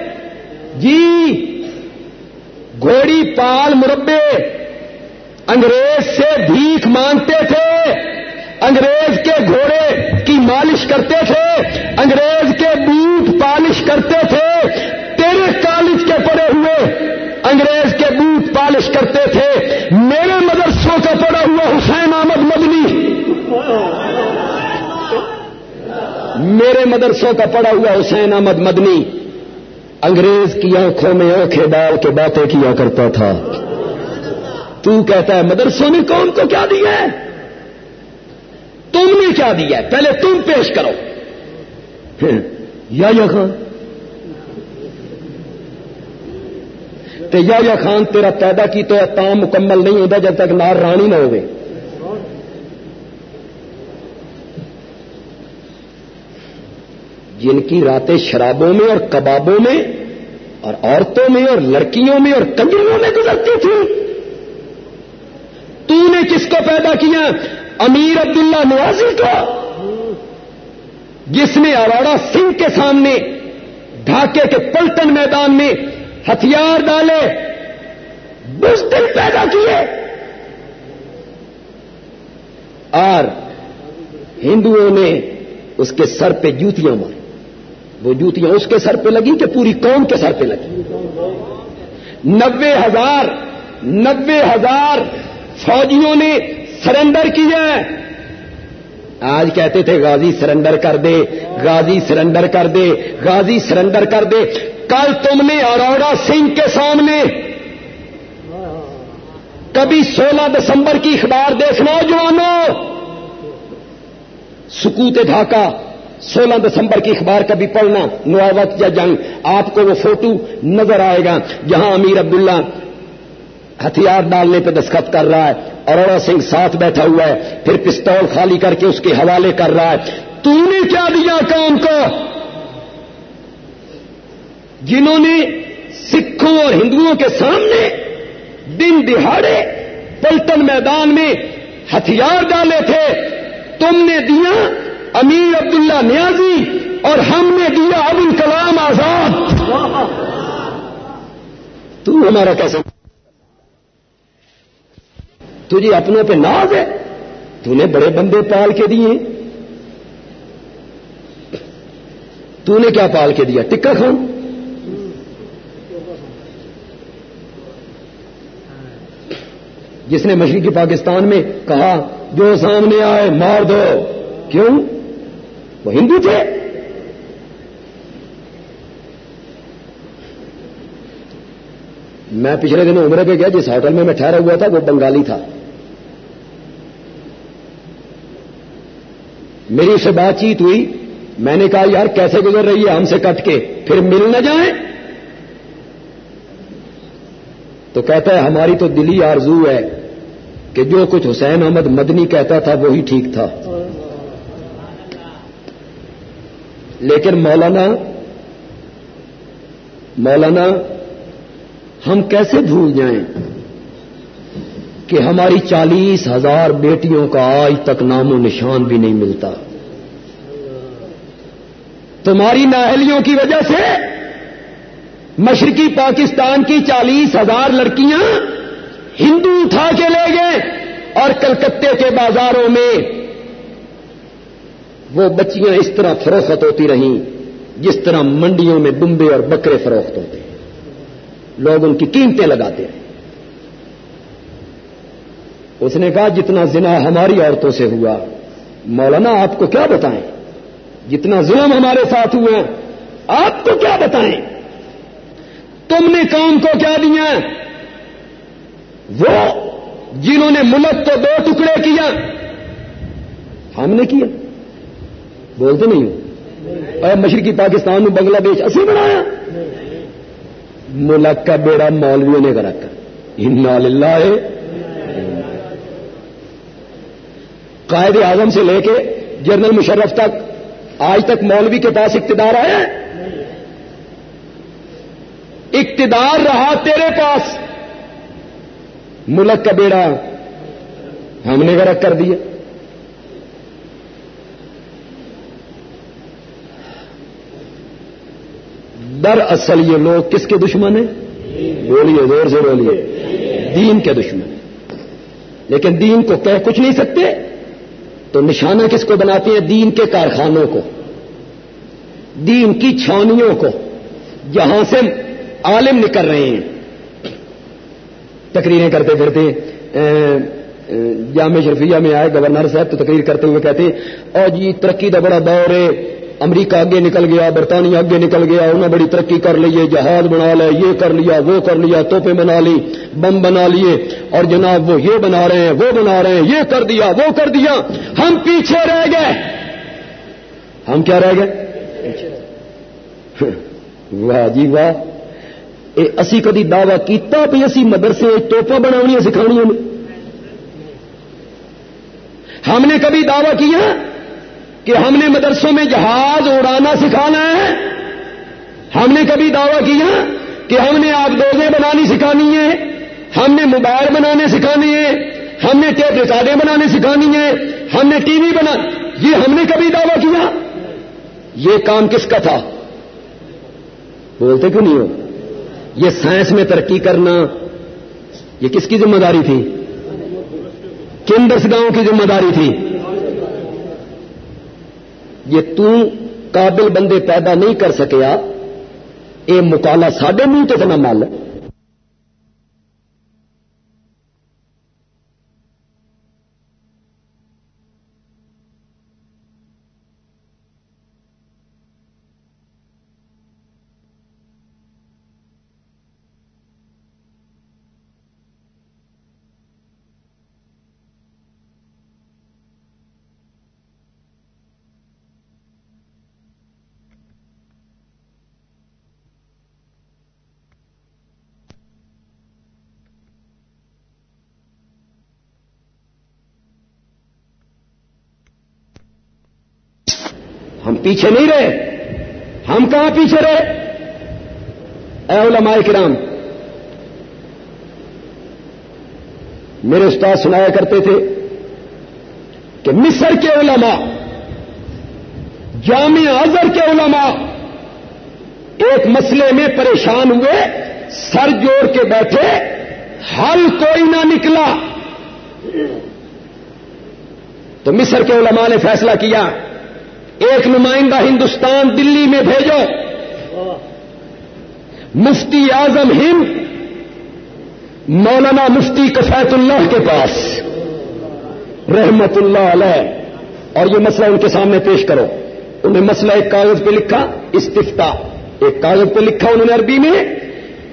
جی گھوڑی پال مربے انگریز سے بھیک مانگتے تھے۔ انگریز کے گھوڑے کی مالش کرتے تھے۔ انگریز کے بوٹ پالش کرتے میرے مدرسوں کا پڑا ہوا حسین احمد مدنی انگریز کی آنکھوں میں آنکھیں ڈال کے باتیں کیا کرتا تھا۔ تو کہتا ہے مدرسوں نے کون کو کیا دیا ہے؟ تم نے کیا دیا ہے؟ پہلے تم پیش کرو۔ پھر، یا یا خان۔ یا یا خان، تیرا پیدا کی تو تام مکمل نہیں ہوتا جب تک نار رانی نہ ہوئے۔ جن کی راتیں شرابوں میں اور کبابوں میں اور عورتوں میں اور لڑکیوں میں اور کنجروں میں گزرتی تھی۔ تو نے کس کو پیدا کیا؟ امیر عبداللہ نوازی کو۔ جس نے اروڑا سنگھ کے سامنے ڈھاکے کے پلٹن میدان میں ہتھیار ڈالے بزدل پیدا کیے۔ اور ہندوؤں نے اس کے سر پہ جوتیاں ماری۔ وہ جوتیاں اس کے سر پہ لگی کہ پوری قوم کے سر پہ لگی۔ نبے ہزار نبے ہزار فوجیوں نے سرنڈر کیا آج کہتے تھے، غازی سرنڈر کر دے، غازی سرنڈر کر دے، غازی سرنڈر کر دے۔ کل تم نے اروڑا سنگھ کے سامنے کبھی سولہ دسمبر کی اخبار دیکھنا، جوانو۔ سکوت ڈھاکہ سولہ دسمبر کی اخبار کبھی پڑھنا نواوت یا جنگ، آپ کو وہ فوٹو نظر آئے گا جہاں امیر عبداللہ ہتھیار ڈالنے پہ دستخط کر رہا ہے اروڑا سنگھ ساتھ بیٹھا ہوا ہے، پھر پستول خالی کر کے اس کے حوالے کر رہا ہے۔ تو نے کیا دیا کام کو؟ جنہوں نے سکھوں اور ہندوؤں کے سامنے دن دہاڑے پلٹن میدان میں ہتھیار ڈالے تھے، تم نے دیا امیر عبداللہ نیازی اور ہم نے دیا ابو کلام آزاد۔ تو ہمارا کیسے؟ تجھے اپنوں پہ ناز ہے؟ تو نے بڑے بندے پال کے دیے۔ تو نے کیا پال کے دیا؟ ٹکا خان۔ جس نے مشرقی پاکستان میں کہا، جو سامنے آئے مار دو۔ کیوں؟ وہ ہندو تھے۔ میں پچھلے دن عمرے پہ گیا جس ہوٹل میں میں ٹھہرا ہوا تھا، وہ بنگالی تھا۔ میری اس سے بات چیت ہوئی۔ میں نے کہا، یار، کیسے گزر رہی ہے ہم سے کٹ کے؟ پھر مل نہ جائیں؟ تو کہتا ہے، ہماری تو دلی آرزو ہے کہ جو کچھ حسین احمد مدنی کہتا تھا، وہی ٹھیک تھا۔ لیکن مولانا مولانا، ہم کیسے بھول جائیں کہ ہماری چالیس ہزار بیٹیوں کا آج تک نام و نشان بھی نہیں ملتا؟ تمہاری ناہلیوں کی وجہ سے مشرقی پاکستان کی چالیس ہزار لڑکیاں ہندو اٹھا کے لے گئے اور کلکتے کے بازاروں میں وہ بچیاں اس طرح فروخت ہوتی رہیں جس طرح منڈیوں میں دمبے اور بکرے فروخت ہوتے ہیں۔ لوگ ان کی قیمتیں لگاتے ہیں۔ اس نے کہا، جتنا زنا ہماری عورتوں سے ہوا، مولانا، آپ کو کیا بتائیں؟ جتنا ظلم ہمارے ساتھ ہوئے آپ کو کیا بتائیں؟ تم نے کام کو کیا دیا؟ وہ جنہوں نے ملک کو دو ٹکڑے کیا، ہم نے کیا۔ بولتے نہیں ہوں اور مشرقی پاکستان میں بنگلہ دیش اسی بنایا۔ ملک کا بیڑا مولویوں نے کرا کر۔ اللہ قائد اعظم سے لے کے جنرل مشرف تک آج تک مولوی کے پاس اقتدار آیا اقتدار رہا تیرے پاس۔ ملک کا بیڑا ہم نے غرق کر دیا۔ در اصل یہ لوگ کس کے دشمن ہیں؟ بولیے زور سے بولیے۔ دین کے دشمن۔ لیکن دین کو کہہ کچھ نہیں سکتے۔ تو نشانہ کس کو بناتے ہیں؟ دین کے کارخانوں کو۔ دین کی چھانیوں کو۔ جہاں سے عالم نکل رہے ہیں۔ تقریریں کرتے پھرتے جامع شرفیہ میں آئے گورنر صاحب تو تقریر کرتے ہوئے کہتے ہیں اور جی ترقی کا بڑا دور ہے۔ امریکہ آگے نکل گیا، برطانیہ آگے نکل گیا، انہوں نے بڑی ترقی کر لی ہے جہاز بنا لے، یہ کر لیا، وہ کر لیا، توپے بنا لی، بم بنا لیے، اور جناب وہ یہ بنا رہے ہیں، وہ بنا رہے ہیں، یہ کر دیا، وہ کر دیا، ہم پیچھے رہ گئے۔ ہم کیا رہ گئے؟ واہ جی واہ۔ اے، اسی کدی دعوی کیتا بھی اسی مدرسے توپا بنایا سکھایا ہم نے کبھی دعوی کیا؟ کہ ہم نے مدرسوں میں جہاز اڑانا سکھانا ہے۔ ہم نے کبھی دعویٰ کیا کہ ہم نے آبدوزیں بنانی سکھانی ہے، ہم نے موبائل بنانے سکھانی ہے ہم نے ٹیپ ریکارڈیں بنانے سکھانی ہے ہم نے ٹی وی بنا، یہ ہم نے کبھی دعویٰ کیا؟ یہ کام کس کا تھا؟ بولتے کیوں نہیں ہو؟ یہ سائنس میں ترقی کرنا، یہ کس کی ذمہ داری تھی؟ کن دس گاؤں کی ذمہ داری تھی؟ یہ تو قابل بندے پیدا نہیں کر سکیا یہ مکالا سڈے منہ تو نہ مل پیچھے نہیں رہے۔ ہم کہاں پیچھے رہے؟ اے علماء کرام، میرے استاد سنایا کرتے تھے کہ مصر کے علماء، جامع اظہر کے علماء ایک مسئلے میں پریشان ہوئے، سر جوڑ کے بیٹھے، حل کوئی نہ نکلا۔ تو مصر کے علماء نے فیصلہ کیا۔ ایک نمائندہ ہندوستان دلی میں بھیجو۔ مفتی اعظم ہند، مولانا مفتی کفیت اللہ کے پاس۔ رحمت اللہ علیہ۔ اور یہ مسئلہ ان کے سامنے پیش کرو۔ انہیں مسئلہ ایک کاغذ پہ لکھا استفتا ایک کاغذ پہ لکھا انہوں نے عربی میں۔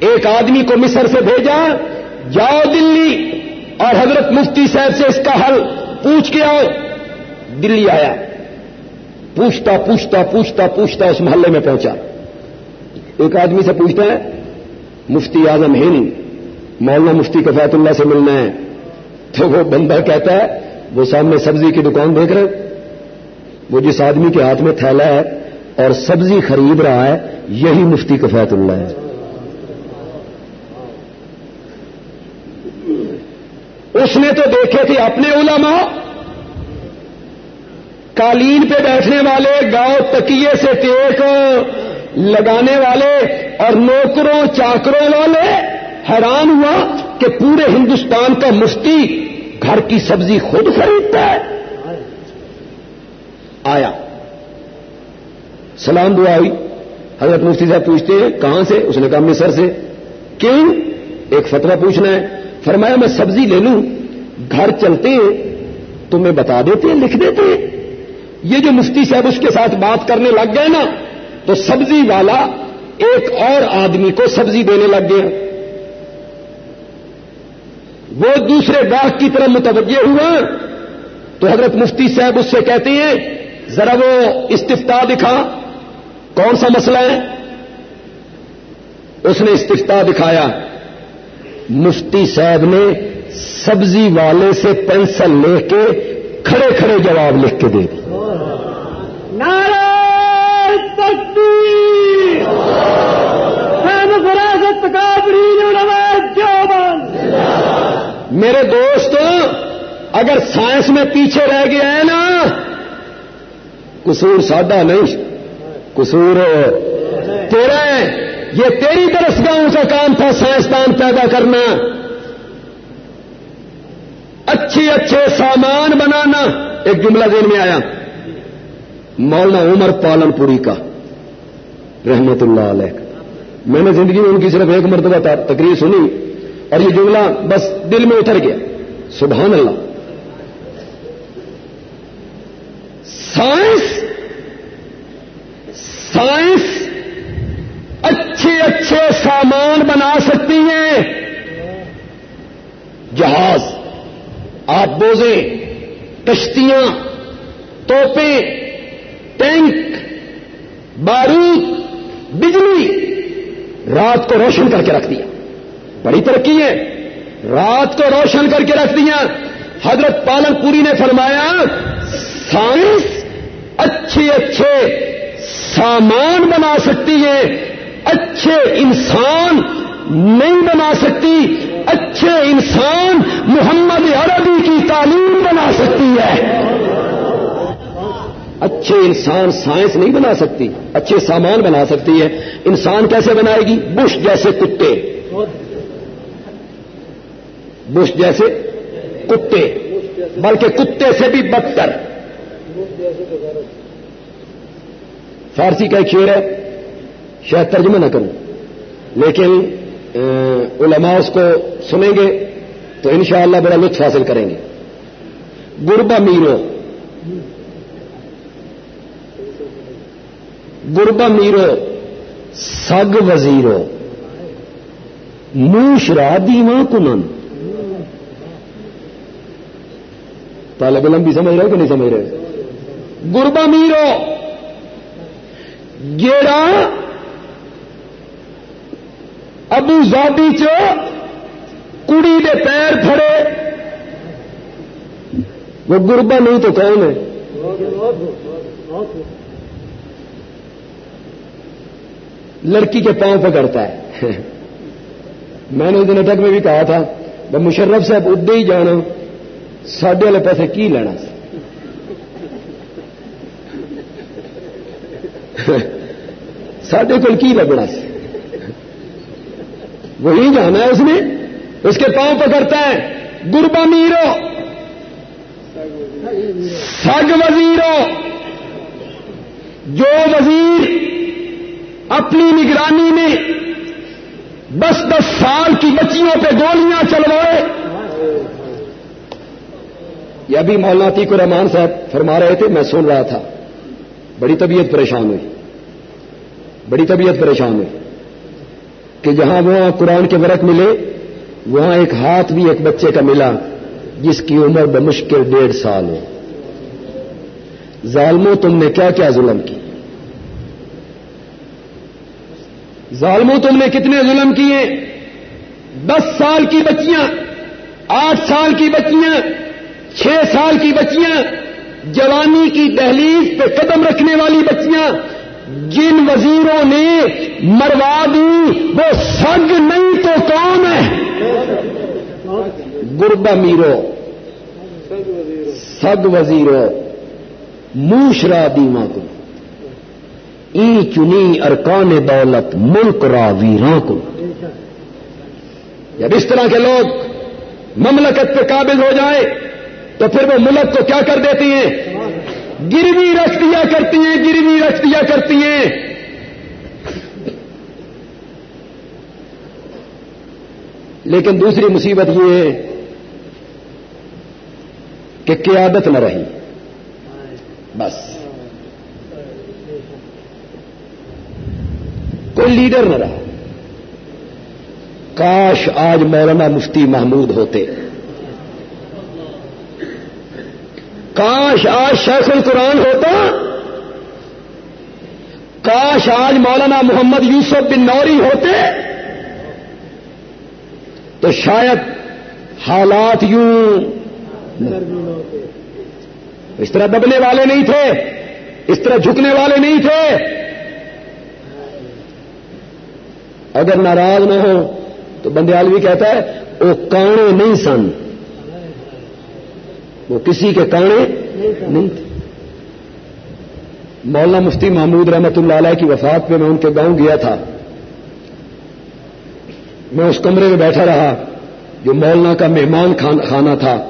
ایک آدمی کو مصر سے بھیجا، جاؤ دلی۔ اور حضرت مفتی صاحب سے اس کا حل پوچھ کے آؤ۔ دلی آیا۔ پوچھتا پوچھتا پوچھتا پوچھتا اس محلے میں پہنچا۔ ایک آدمی سے پوچھتا ہے، مفتی اعظم ہند مولانا مفتی کفایت اللہ سے ملنا ہے۔ تو وہ بندہ کہتا ہے، وہ سامنے سبزی کی دکان دیکھ رہے وہ جس آدمی کے ہاتھ میں تھیلا ہے اور سبزی خرید رہا ہے، یہی مفتی کفایت اللہ ہے۔ اس نے تو دیکھے تھے اپنے علماء قالین پہ بیٹھنے والے، گاؤں تکیے سے ٹیک لگانے والے اور نوکروں، چاکروں والے حیران ہوا کہ پورے ہندوستان کا مفتی گھر کی سبزی خود خریدتا ہے۔ آیا۔ سلام دعا ہوئی۔ حضرت مفتی صاحب پوچھتے ہیں، کہاں سے؟ اس نے کہا، مصر سے۔ کیوں؟ ایک فتوا پوچھنا ہے۔ فرمایا، میں سبزی لے لوں۔ گھر چلتے ہیں، تمہیں بتا دیتے ہیں، لکھ دیتے ہیں۔ یہ جو مفتی صاحب اس کے ساتھ بات کرنے لگ گئے نا، تو سبزی والا ایک اور آدمی کو سبزی دینے لگ گیا۔ وہ دوسرے گاہ کی طرف متوجہ ہوا۔ تو حضرت مفتی صاحب اس سے کہتے ہیں، ذرا وہ استفتا دکھا۔ کون سا مسئلہ ہے؟ اس نے استفتا دکھایا۔ مفتی صاحب نے سبزی والے سے پینسل لے کے کھڑے کھڑے جواب لکھ کے دے دی میرے دوست، اگر سائنس میں پیچھے رہ گیا ہے نا، قصور سادہ نہیں، قصور تیرا ہے۔ یہ تیری طرف گاؤں کا کام تھا سائنسدان پیدا کرنا؟ اچھی اچھے سامان بنانا۔ ایک جملہ دین میں آیا۔ مولانا عمر پالن پوری کا، رحمت اللہ علیہ۔ میں نے زندگی میں ان کی صرف ایک مرتبہ تقریر سنی اور یہ جملہ بس دل میں اتر گیا۔ سبحان اللہ۔ سائنس سائنس اچھے اچھے سامان بنا سکتی ہیں۔ جہاز، آپ بوزے کشتیاں، توپیں ٹینک بارود بجلی، رات کو روشن کر کے رکھ دیا۔ بڑی ترقی ہے۔ رات کو روشن کر کے رکھ دیا۔ حضرت پالن پوری نے فرمایا، سائنس اچھے اچھے سامان بنا سکتی ہے۔ اچھے انسان نہیں بنا سکتی۔ اچھے انسان محمد عربی کی تعلیم بنا سکتی ہے۔ اچھے انسان سائنس نہیں بنا سکتی، اچھے سامان بنا سکتی ہے۔ انسان کیسے بنائے گی؟ بش جیسے کتے۔ بش جیسے کتے۔ بلکہ کتے سے بھی بدتر۔ فارسی کا ایک شعر ہے، شاید ترجمہ نہ کروں۔ لیکن علماء اس کو سنیں گے تو انشاءاللہ بڑا لطف حاصل کریں گے۔ گربا میرو گربا میرو سگ وزیرو۔ موش را دیواں کنن۔ طالب علم بھی سمجھ رہے ہو کہ نہیں سمجھ رہے؟ گربا میرو گیڑا ابو زادی چ کڑی دے پیر پھڑے۔ وہ گربا نہیں تو کون ہے؟ لڑکی کے پاؤں پکڑتا ہے۔ میں نے اس دن اٹک میں بھی کہا تھا وہ مشرف صاحب، ادے ہی جانا۔ سڈے والے پیسے کی لینا سڈے کو کی لگنا سی؟ وہی جانا ہے اس نے۔ اس کے پاؤں پکڑتا ہے گربا میرو۔ سگ وزیرو۔ جو وزیر اپنی نگرانی میں دس دس سال کی بچیوں پہ گولیاں چلوائے۔ یہ ابھی مولانا تیک رحمان صاحب فرما رہے تھے، میں سن رہا تھا۔ بڑی طبیعت پریشان ہوئی۔ بڑی طبیعت پریشان ہوئی کہ جہاں وہاں قرآن کے ورق ملے، وہاں ایک ہاتھ بھی ایک بچے کا ملا، جس کی عمر بمشکل ڈیڑھ سال ہو ظالموں، تم نے کیا کیا ظلم کی؟ ظالموں تم نے کتنے ظلم کیے؟ دس سال کی بچیاں، آٹھ سال کی بچیاں، چھ سال کی بچیاں، جوانی کی دہلیز پہ قدم رکھنے والی بچیاں، جن وزیروں نے مروا دی، وہ سگ نہیں تو کون ہے؟ گربا میرو، سگ وزیرو موشرا دیما کو ای چنی ارکان دولت ملک را ویراں کو جب اس طرح کے لوگ مملکت پہ قابل ہو جائے، تو پھر وہ ملک کو کیا کر دیتی ہیں؟ گروی رکھ دیا کرتی ہیں، گروی رکھ دیا کرتی ہیں۔ لیکن دوسری مصیبت یہ ہے کہ قیادت نہ رہی۔ بس۔ کوئی لیڈر نہ رہا۔ کاش آج مولانا مفتی محمود ہوتے۔ کاش آج شیخ القرآن ہوتا۔ کاش آج مولانا محمد یوسف بن نوری ہوتے۔ تو شاید حالات یوں اس طرح دبنے والے نہیں تھے۔ اس طرح جھکنے والے نہیں تھے۔ اگر ناراض نہ ہو تو بندیالوی کہتا ہے، وہ کانے نہیں سن۔ وہ کسی کے کانے نہیں۔ تھے مولانا مفتی محمود رحمت اللہ علیہ کی وفات پہ میں ان کے گاؤں گیا تھا۔ میں اس کمرے میں بیٹھا رہا، جو مولانا کا مہمان خانہ تھا،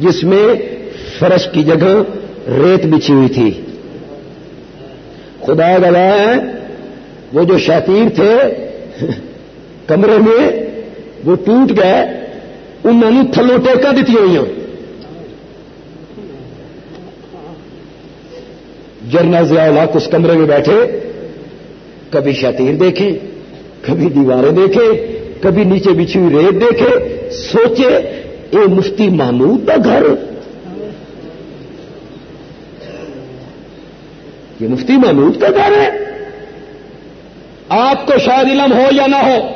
جس میں فرش کی جگہ ریت بچھی ہوئی تھی۔ خدا گواہ ہے، وہ جو شاطیر تھے کمرے میں وہ ٹوٹ گئے، انہوں نے تھلو ٹیکا دیتی ہوئی جرنل ضیاء الحق اس کمرے میں بیٹھے، کبھی شتیر دیکھیں کبھی دیواریں دیکھیں کبھی نیچے بچھی ہوئی ریت دیکھے، سوچے، اے مفتی محمود کا گھر۔ یہ مفتی محمود کا گھر ہے۔ آپ کو شاید علم ہو یا نہ ہو،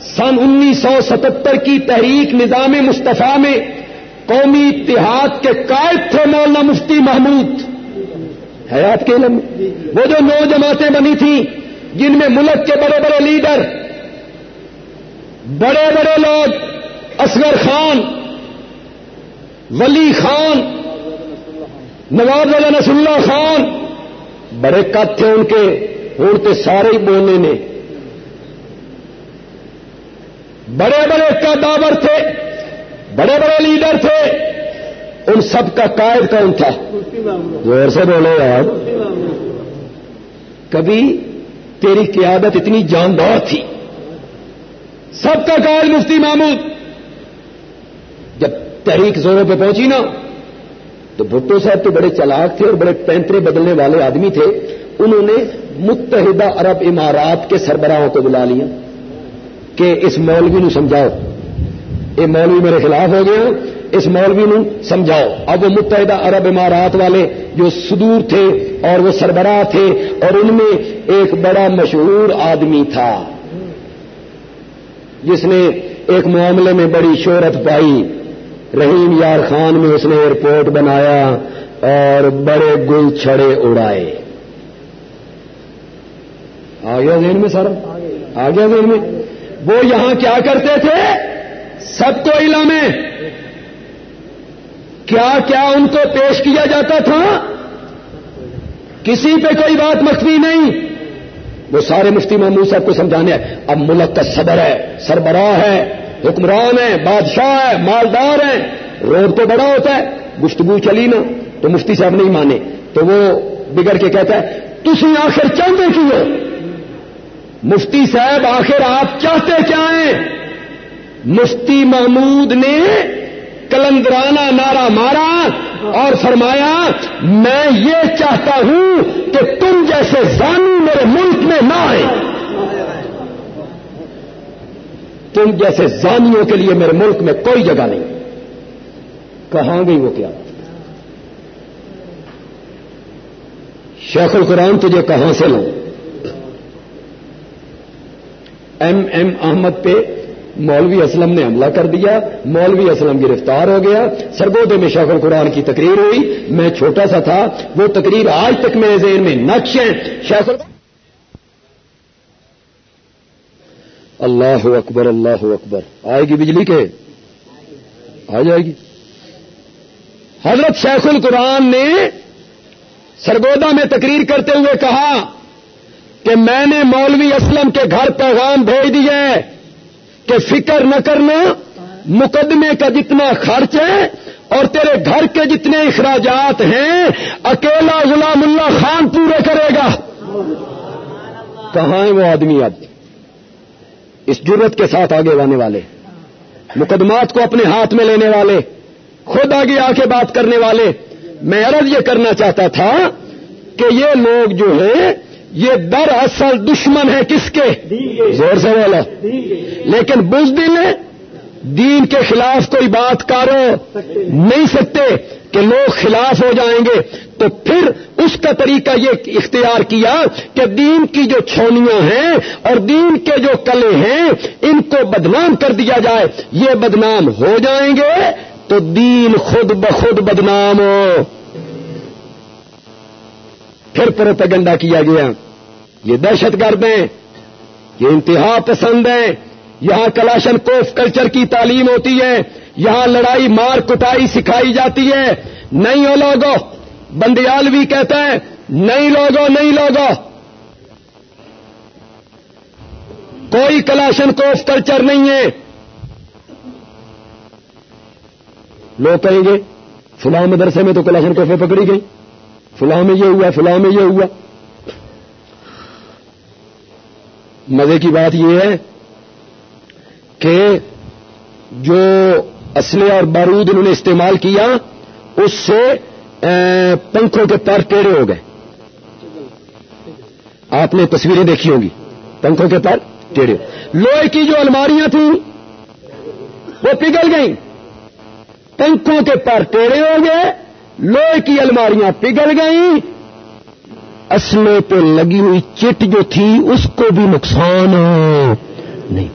سن انیس سو ستہتر کی تحریک نظام مصطفیٰ میں قومی اتحاد کے قائد تھے مولانا مفتی محمود۔ ہے آپ کے علم؟ وہ جو نو جماعتیں بنی تھیں، جن میں ملک کے بڑے بڑے لیڈر، بڑے بڑے لوگ، اصغر خان، ولی خان نواز نس اللہ خان، بڑے قد تھے ان کے۔ اڑتے سارے ہی بولنے نے۔ بڑے بڑے قداور تھے، بڑے بڑے لیڈر تھے، ان سب کا قائد کون تھا؟ زور سے بولے یار۔ کبھی تیری قیادت اتنی جاندار تھی۔ سب کا قائد مفتی محمود۔ جب تحریک زوروں پہ پہنچی نا، تو بھٹو صاحب تو بڑے چلاک تھے اور بڑے پینترے بدلنے والے آدمی تھے۔ انہوں نے متحدہ عرب امارات کے سربراہوں کو بلا لیا کہ اس مولوی نو سمجھاؤ۔ یہ مولوی میرے خلاف ہو گیا اس مولوی نو سمجھاؤ۔ اب وہ متحدہ عرب امارات والے جو سدور تھے اور وہ سربراہ تھے اور ان میں ایک بڑا مشہور آدمی تھا، جس نے ایک معاملے میں بڑی شہرت پائی۔ رحیم یار خان میں اس نے ایئرپورٹ بنایا اور بڑے گل چھڑے اڑائے۔ آ گیا ذہن میں سر؟ آگے دیر میں۔ وہ یہاں کیا کرتے تھے؟ سب کو علم ہے کیا کیا ان کو پیش کیا جاتا تھا؟ کسی پہ کوئی بات مخفی نہیں۔ وہ سارے مفتی محمود صاحب کو سمجھانے اب ملک کا صدر ہے، سربراہ ہے، حکمران ہے، بادشاہ ہے، مالدار ہے۔ روڈ تو بڑا ہوتا ہے، گفتگو چلی نا تو مفتی صاحب نہیں مانے۔ تو وہ بگڑ کے کہتا ہے تھی آخر چاہتے کیوں مفتی صاحب، آخر آپ چاہتے کیا ہیں؟ مفتی محمود نے کلندرانہ نعرہ مارا اور فرمایا، میں یہ چاہتا ہوں کہ تم جیسے زانی میرے ملک میں نہ آئے۔ تم جیسے زانیوں کے لیے میرے ملک میں کوئی جگہ نہیں۔ کہاں گئی وہ کیا شیخ القرآن تجھے کہاں سے لوں؟ ایم ایم احمد پہ مولوی اسلم نے حملہ کر دیا۔ مولوی اسلم گرفتار ہو گیا۔ سرگودے میں شیخ القرآن کی تقریر ہوئی۔ میں چھوٹا سا تھا۔ وہ تقریر آج تک میرے ذہن میں نقش ہیں شیخ اللہ اکبر اللہ اکبر۔ آئے گی بجلی کے؟ آ جائے گی۔ حضرت شیخ القرآن نے سرگودا میں تقریر کرتے ہوئے کہا کہ میں نے مولوی اسلم کے گھر پیغام بھیج دیا کہ فکر نہ کرنا، مقدمے کا جتنا خرچ ہے اور تیرے گھر کے جتنے اخراجات ہیں، اکیلا غلام اللہ خان پورے کرے گا۔ کہاں ہے وہ آدمی اب؟ اس ضرورت کے ساتھ آگے آنے والے۔ مقدمات کو اپنے ہاتھ میں لینے والے، خود آگے آ کے بات کرنے والے۔ میں عرض یہ کرنا چاہتا تھا کہ یہ لوگ جو ہیں یہ در اصل دشمن ہے کس کے؟ زور سے بولا لیکن بز دل دین کے خلاف کوئی بات کارو نہیں سکتے کہ لوگ خلاف ہو جائیں گے۔ تو پھر اس کا طریقہ یہ اختیار کیا کہ دین کی جو چھونیاں ہیں اور دین کے جو کلے ہیں، ان کو بدنام کر دیا جائے۔ یہ بدنام ہو جائیں گے تو دین خود بخود بدنام ہو۔ پھر پروپیگنڈا کیا گیا۔ یہ دہشت گرد ہیں، یہ انتہا پسند ہیں۔ یہاں کلاشن کوف کلچر کی تعلیم ہوتی ہے، یہاں لڑائی مار کٹائی سکھائی جاتی ہے۔ نہیں ہو لوگو بندیال بھی کہتا ہے نہیں لوگو نہیں لوگو کوئی کلاشن کوف کلچر نہیں ہے۔ لوگ کہیں گے، فلاں مدرسے میں تو کلاشن کوفے پکڑی گئی فلاں میں یہ ہوا، فلاں میں یہ ہوا۔ مزے کی بات یہ ہے کہ جو اسلحے اور بارود انہوں نے استعمال کیا، اس سے پنکھوں کے پیر ٹیڑے ہو گئے۔ آپ نے تصویریں دیکھی ہوں گی، پنکھوں کے پیر ٹیڑے لوہے کی جو الماریاں تھیں، وہ پگھل گئیں۔ پنکھوں کے پیر ٹیڑے ہو گئے۔ لوہے کی الماریاں پگھل گئیں۔ اسلے پہ لگی ہوئی چٹ جو تھی، اس کو بھی نقصان نہیں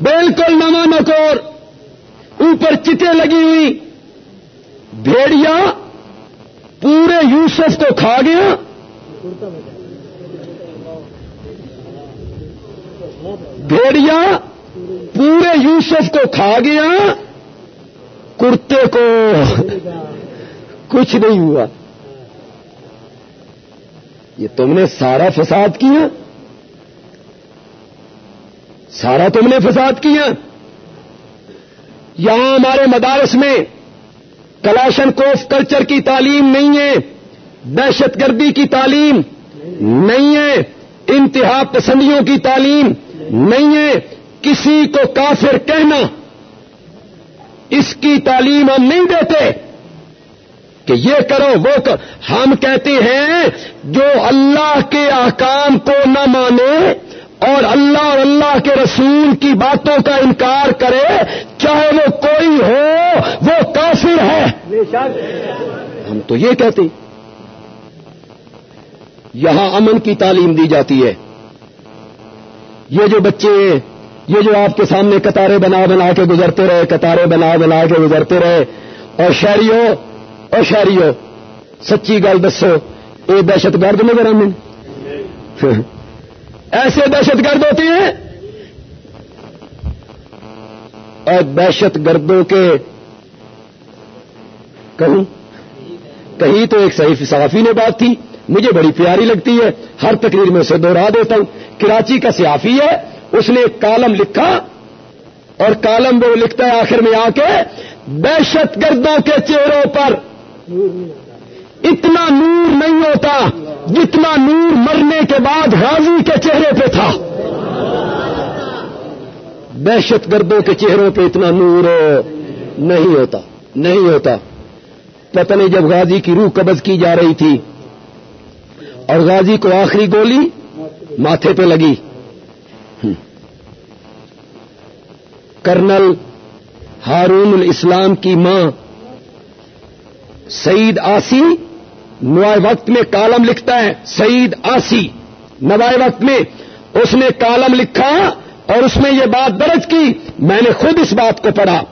بالکل نما نکور اوپر چٹیں لگی ہوئی۔ بھیڑیا پورے یوسف کو کھا گیا۔ بھیڑیا پورے یوسف کو کھا گیا۔ کرتے کو۔ کچھ نہیں ہوا۔ یہ تم نے سارا فساد کیا۔ سارا تم نے فساد کیا۔ یہاں ہمارے مدارس میں کلاشن کوف کلچر کی تعلیم نہیں ہے۔ دہشت گردی کی تعلیم نہیں ہے۔ انتہا پسندیوں کی تعلیم نہیں ہے۔ کسی کو کافر کہنا اس کی تعلیم ہم نہیں دیتے کہ یہ کرو وہ کرو۔ ہم کہتے ہیں جو اللہ کے احکام کو نہ مانے اور اللہ اور اللہ کے رسول کی باتوں کا انکار کرے، چاہے وہ کوئی ہو، وہ کافر ہے۔ ہم تو یہ کہتے یہاں امن کی تعلیم دی جاتی ہے۔ یہ جو بچے یہ جو آپ کے سامنے قطاریں بنا بنا کے گزرتے رہے قطاریں بنا بنا کے گزرتے رہے۔ اور شہریوں، اور شہریو سچی گل دسو یہ دہشت گرد نظر آنے ایسے دہشت گرد ہوتے ہیں۔ اور دہشت گردوں کے کہوں؟ کہیں تو ایک صحیح صحافی نے بات تھی مجھے بڑی پیاری لگتی ہے۔ ہر تقریر میں اسے دوہرا دیتا ہوں۔ کراچی کا سیافی ہے۔ اس نے ایک کالم لکھا اور کالم وہ لکھتا ہے آخر میں آ کے، دہشت گردوں کے چہروں پر۔ اتنا نور نہیں ہوتا جتنا نور مرنے کے بعد غازی کے چہرے پہ تھا۔ دہشت گردوں کے چہروں پہ اتنا نور نہیں ہوتا نہیں ہوتا۔ پتہ نہیں جب غازی کی روح قبض کی جا رہی تھی اور غازی کو آخری گولی ماتھے پہ لگی۔ کرنل ہارون الاسلام کی ماں سعید آسی نوائے وقت میں کالم لکھتا ہے، سعید آسی۔ نوائے وقت میں اس نے کالم لکھا اور اس میں یہ بات درج کی، میں نے خود اس بات کو پڑھا۔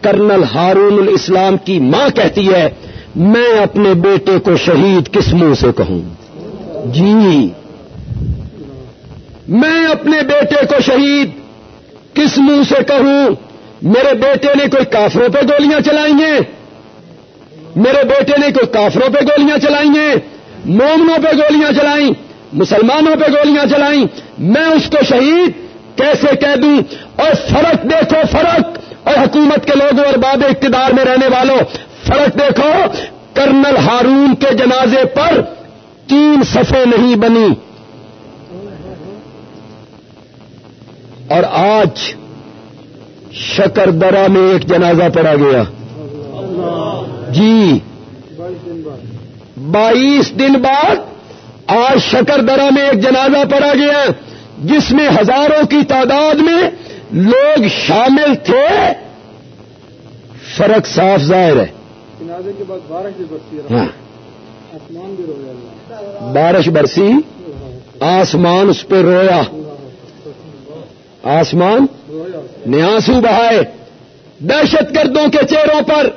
کرنل ہارون الاسلام کی ماں کہتی ہے، میں اپنے بیٹے کو شہید کس منہ سے کہوں؟ جی۔ میں اپنے بیٹے کو شہید کس منہ سے کہوں؟ میرے بیٹے نے کوئی کافروں پہ گولیاں چلائی ہیں میرے بیٹے نے کوئی کافروں پہ گولیاں چلائی ہیں مومنوں پہ گولیاں چلائیں، مسلمانوں پہ گولیاں چلائیں۔ میں اس کو شہید کیسے کہہ دوں؟ اور فرق دیکھو، فرق۔ اور حکومت کے لوگوں اور باب اقتدار میں رہنے والوں، فرق دیکھو۔ کرنل ہارون کے جنازے پر تین صفے نہیں بنی۔ اور آج شکر درا میں ایک جنازہ پڑا گیا۔ جی۔ بائیس دن بعد آج شکر درا میں ایک جنازہ پڑا گیا جس میں ہزاروں کی تعداد میں لوگ شامل تھے۔ فرق صاف ظاہر ہے۔ ہاں۔ بارش برسی آسمان اس پہ رویا۔ آسمان نیاسو بہائے، دہشت گردوں کے چہروں پر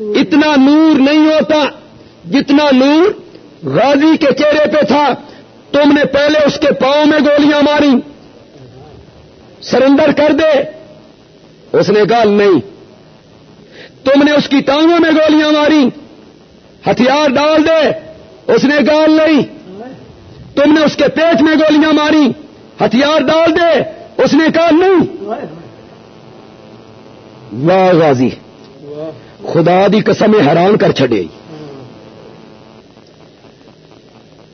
اتنا نور نہیں ہوتا جتنا نور غازی کے چہرے پہ تھا۔ تم نے پہلے اس کے پاؤں میں گولیاں ماری۔ سرنڈر کر دے۔ اس نے کہا، نہیں۔ تم نے اس کی ٹانگوں میں گولیاں ماری۔ ہتھیار ڈال دے۔ اس نے کہا، نہیں۔ تم نے اس کے پیٹ میں گولیاں ماری۔ ہتھیار ڈال دے، اس نے کہا نہیں۔ واہ غازی، خدا دی قسم حیران کر چڑی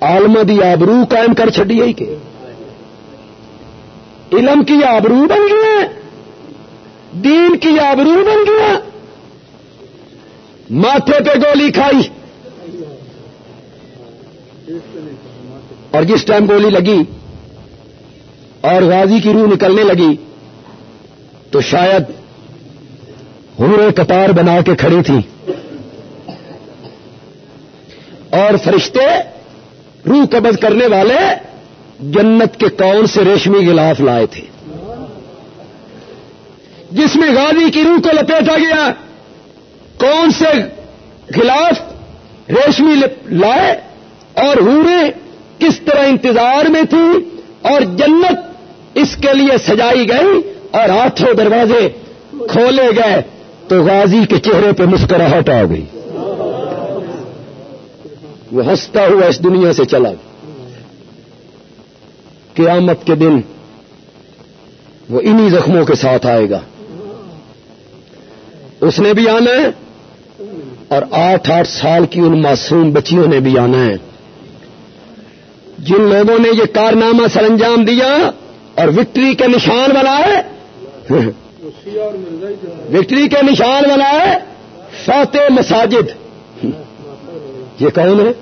آلما دی آبرو قائم کر چڈی آئی کہ۔ علم کی آبرو بن گیا دین کی آبرو بن گیا ماتھے پہ گولی کھائی۔ اور جس ٹائم گولی لگی اور غازی کی روح نکلنے لگی تو شاید ہمرے قطار بنا کے کھڑی تھی۔ اور فرشتے روح قبض کرنے والے جنت کے کون سے ریشمی غلاف لائے تھے۔ جس میں غازی کی روح کو لپیٹا گیا، کون سے خلاف ریشمی لائے اور ہورے کس طرح انتظار میں تھی اور جنت اس کے لیے سجائی گئی اور ہاتھوں دروازے کھولے گئے تو غازی کے چہرے پہ مسکراہٹ آ گئی۔ وہ ہنستا ہوا اس دنیا سے چلا قیامت کے دن وہ انہی زخموں کے ساتھ آئے گا۔ اس نے بھی آنا ہے اور آٹھ آٹھ سال کی ان معصوم بچیوں نے بھی آنا ہے۔ جن لوگوں نے یہ کارنامہ سر انجام دیا اور وکٹری کے نشان بنائے وکٹری کے نشان بنائے فاتح مساجد۔ یہ کون ہے؟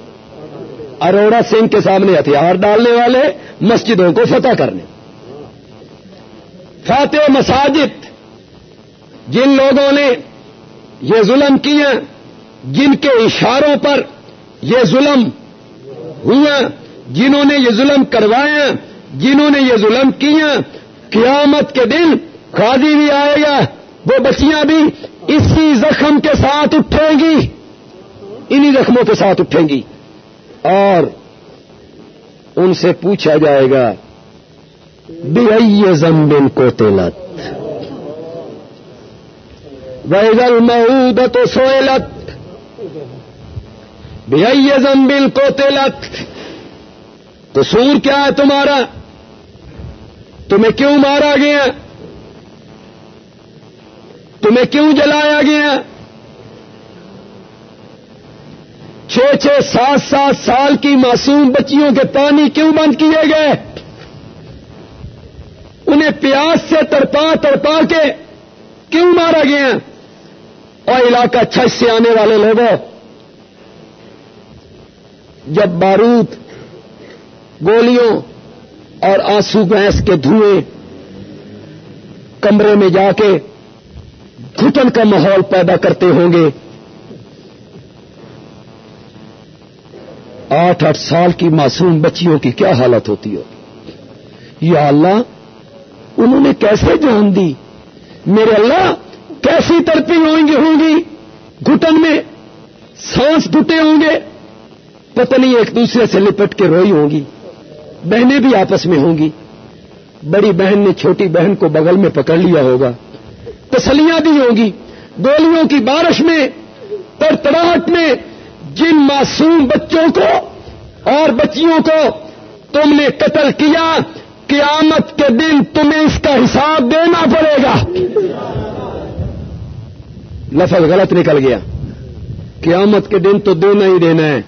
اروڑا سنگھ کے سامنے ہتھیار ڈالنے والے مسجدوں کو فتح کرنے۔ فاتح مساجد۔ جن لوگوں نے یہ ظلم کیا، جن کے اشاروں پر یہ ظلم ہوا، جنہوں نے یہ ظلم کروایا جنہوں نے یہ ظلم کیا، قیامت کے دن قاضی بھی آئے گا، وہ بچیاں بھی اسی زخم کے ساتھ اٹھیں گی۔ انہی زخموں کے ساتھ اٹھیں گی۔ اور ان سے پوچھا جائے گا بے زمبن کو تلت ویگل مود تو سوئلت بے زمبل کو تلت تو سور کیا ہے تمہارا؟ تمہیں کیوں مارا گیا؟ تمہیں کیوں جلایا گیا؟ چھ چھ سات سات سال کی معصوم بچیوں کے پانی کیوں بند کیے گئے؟ انہیں پیاس سے تڑپا تڑپا کے کیوں مارا گیا؟ اور علاقہ چھت سے آنے والے لوگوں، جب بارود گولیوں اور آنسو گیس کے دھوئیں کمرے میں جا کے گھٹن کا ماحول پیدا کرتے ہوں گے۔ آٹھ آٹھ سال کی معصوم بچیوں کی کیا حالت ہوتی ہو یا اللہ، انہوں نے کیسے جان دی؟ میرے اللہ، کیسی ترپی ہوئیں گی ہوں گی؟ گھٹن میں سانس گھٹے ہوں گے، پتہ نہیں ایک دوسرے سے لپٹ کے روئی ہوں گی۔ بہنیں بھی آپس میں ہوں گی۔ بڑی بہن نے چھوٹی بہن کو بغل میں پکڑ لیا ہوگا۔ تسلیاں بھی ہوں گی۔ گولیوں کی بارش میں، تڑتڑاہٹ میں جن معصوم بچوں کو اور بچیوں کو تم نے قتل کیا، قیامت کے دن تمہیں اس کا حساب دینا پڑے گا۔ لفظ غلط نکل گیا۔ قیامت کے دن تو دینا ہی دینا ہے۔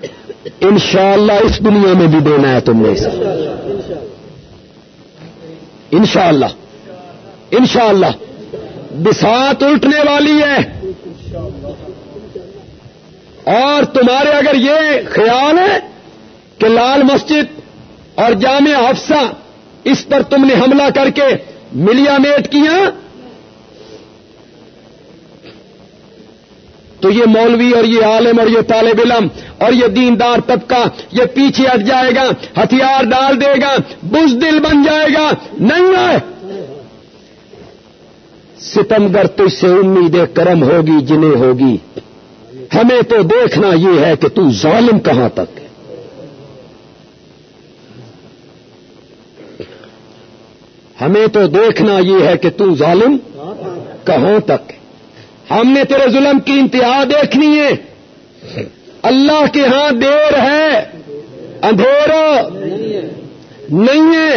انشاءاللہ اس دنیا میں بھی دینا ہے تم نے اسے۔ انشاءاللہ۔ انشاءاللہ۔ بسات الٹنے والی ہے۔ اور تمہارے اگر یہ خیال ہے کہ لال مسجد اور جامع حفصہ اس پر تم نے حملہ کر کے ملیا میٹ کیا تو یہ مولوی اور یہ عالم اور یہ طالب علم اور یہ دیندار طبقہ یہ پیچھے ہٹ جائے گا، ہتھیار ڈال دے گا، بز دل بن جائے گا، نہیں ہے ستمگر تجھ سے امید کرم ہوگی، جنہیں ہوگی۔ ہمیں تو دیکھنا یہ ہے کہ تو ظالم کہاں تک ہے۔ ہمیں تو دیکھنا یہ ہے کہ تو ظالم کہاں تک ہم نے تیرے ظلم کی انتہا دیکھنی ہے۔ اللہ کے ہاں دیر ہے۔ اندھیرا نہیں ہے۔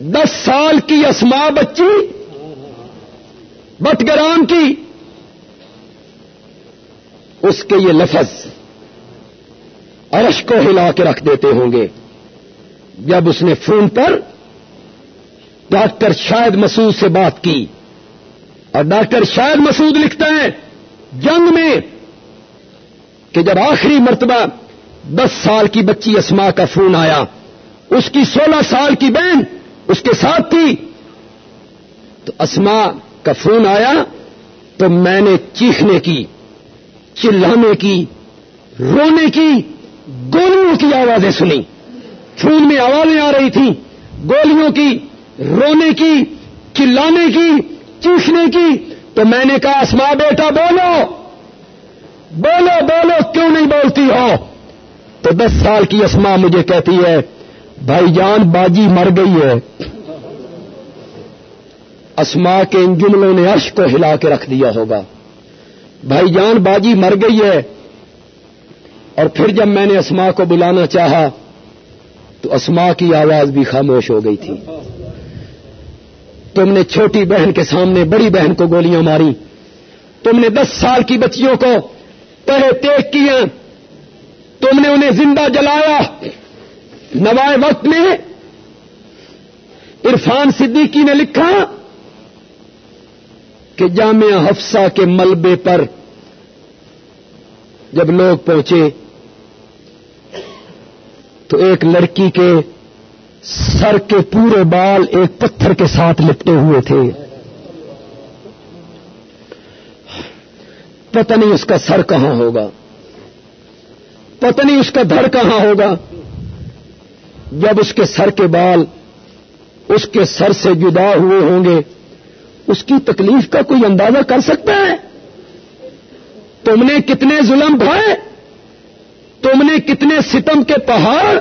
دس سال کی اسما بچی۔ بٹگرام کی۔ اس کے یہ لفظ عرش کو ہلا کے رکھ دیتے ہوں گے۔ جب اس نے فون پر ڈاکٹر شاید مسعود سے بات کی۔ اور ڈاکٹر شاید مسعود لکھتا ہے، جنگ میں کہ جب آخری مرتبہ دس سال کی بچی اسما کا فون آیا، اس کی سولہ سال کی بہن اس کے ساتھ تھی، تو اسما کا فون آیا تو میں نے چیخنے کی، چلانے کی، رونے کی، گولیوں کی آوازیں سنی فون میں آوازیں آ رہی تھیں، گولیوں کی، رونے کی، چلانے کی چیخنے کی تو میں نے کہا اسما بیٹا، بولو۔ بولو بولو، کیوں نہیں بولتی ہو؟ تو دس سال کی اسما مجھے کہتی ہے، بھائی جان، باجی مر گئی ہے۔ اسما کے ان جملوں نے عرش کو ہلا کے رکھ دیا ہوگا۔ بھائی جان، باجی مر گئی ہے۔ اور پھر جب میں نے اسما کو بلانا چاہا، تو اسما کی آواز بھی خاموش ہو گئی تھی۔ تم نے چھوٹی بہن کے سامنے بڑی بہن کو گولیاں ماری۔ تم نے دس سال کی بچیوں کو پہلے تیک کیا تم نے انہیں زندہ جلایا۔ نوائے وقت میں عرفان صدیقی نے لکھا کہ جامعہ حفصہ کے ملبے پر جب لوگ پہنچے تو ایک لڑکی کے سر کے پورے بال ایک پتھر کے ساتھ لپٹے ہوئے تھے۔ پتہ نہیں اس کا سر کہاں ہوگا۔ پتہ نہیں اس کا دھڑ کہاں ہوگا۔ جب اس کے سر کے بال اس کے سر سے جدا ہوئے ہوں گے، اس کی تکلیف کا کوئی اندازہ کر سکتا ہے؟ تم نے کتنے ظلم ڈھائے تم نے کتنے ستم کے پہاڑ،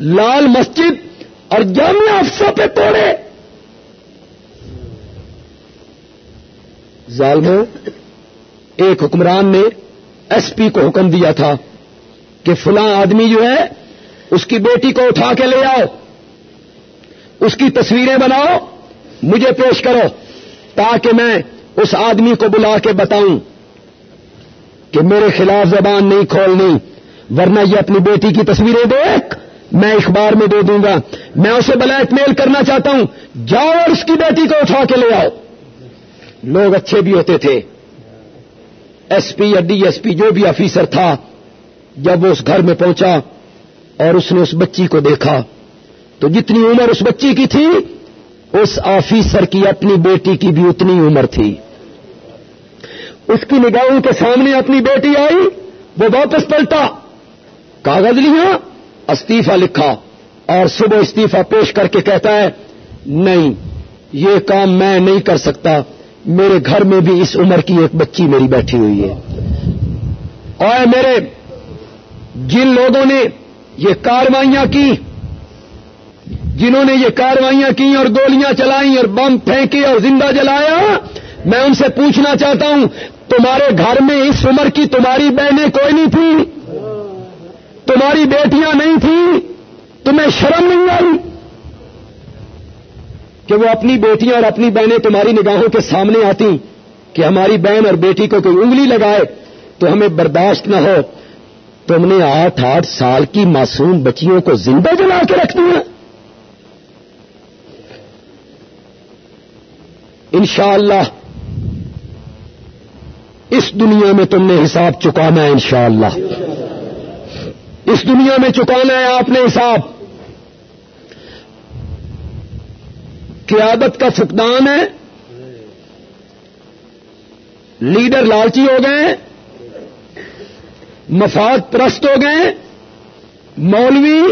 لال مسجد اور جامعہ افسوں پہ توڑے۔ ظالموں ایک حکمران نے ایس پی کو حکم دیا تھا کہ فلاں آدمی جو ہے، اس کی بیٹی کو اٹھا کے لے آؤ۔ اس کی تصویریں بناؤ۔ مجھے پیش کرو تاکہ میں اس آدمی کو بلا کے بتاؤں کہ میرے خلاف زبان نہیں کھولنی، ورنہ یہ اپنی بیٹی کی تصویریں دیکھ۔ میں اخبار میں دے دوں گا۔ میں اسے بلیک میل کرنا چاہتا ہوں۔ جاؤ اور اس کی بیٹی کو اٹھا کے لے آؤ۔ لوگ اچھے بھی ہوتے تھے۔ ایس پی یا ڈی ایس پی جو بھی آفیسر تھا، جب وہ اس گھر میں پہنچا اور اس نے اس بچی کو دیکھا، تو جتنی عمر اس بچی کی تھی، اس آفیسر کی اپنی بیٹی کی بھی اتنی عمر تھی۔ اس کی نگاہوں کے سامنے اپنی بیٹی آئی، وہ واپس پلٹا۔ کاغذ لیا استیفا لکھا اور صبح استیفا پیش کر کے کہتا ہے، نہیں، یہ کام میں نہیں کر سکتا، میرے گھر میں بھی اس عمر کی ایک بچی میری بیٹھی ہوئی ہے۔ اور میرے جن لوگوں نے یہ کاروائیاں کی، جنہوں نے یہ کاروائیاں کی اور گولیاں چلائیں اور بم پھینکے اور زندہ جلایا، میں ان سے پوچھنا چاہتا ہوں، تمہارے گھر میں اس عمر کی تمہاری بہنیں کوئی نہیں تھی تمہاری بیٹیاں نہیں تھیں تمہیں شرم نہیں آئی کہ وہ اپنی بیٹیاں اور اپنی بہنیں تمہاری نگاہوں کے سامنے آتی، کہ ہماری بہن اور بیٹی کو کوئی انگلی لگائے تو ہمیں برداشت نہ ہو۔ تم نے آٹھ آٹھ سال کی معصوم بچیوں کو زندہ جلا کے رکھ دیا۔ انشاءاللہ، اس دنیا میں تم نے حساب چکانا ہے انشاءاللہ۔ اس دنیا میں چکانا ہے آپ نے حساب۔ قیادت کا فقدان ہے۔ لیڈر لالچی ہو گئے۔ مفاد پرست ہو گئے۔ مولوی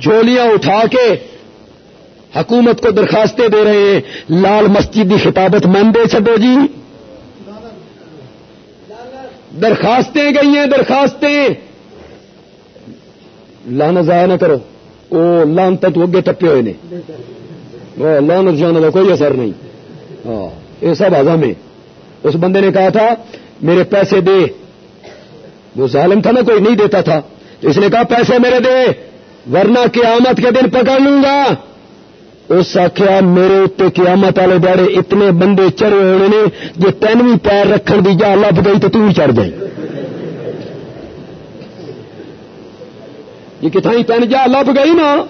جھولیاں اٹھا کے حکومت کو درخواستیں دے رہے ہیں۔ لال مسجد کی خطابت من دے چڈو جی۔ درخواستیں گئی ہیں، درخواستیں۔ لانا ضائع نہ کرو۔ وہ لان تک اگے ٹپے ہوئے نے۔ لان جانے کا کوئی اثر نہیں۔ ہاں یہ سب آزم ہے۔ اس بندے نے کہا تھا، میرے پیسے دے۔ وہ ظالم تھا نا، کوئی نہیں دیتا تھا۔ اس نے کہا، پیسے میرے دے، ورنہ قیامت کے دن پکڑ لوں گا۔ اس آخیا میرے اتنے قیامت والے بڑے اتنے بندے چڑھے ہونے نے جی تین پیر رکھن دی جا لب گئی تو تھی چڑھ جائیں یہ کتائی تین جا لب گئی نا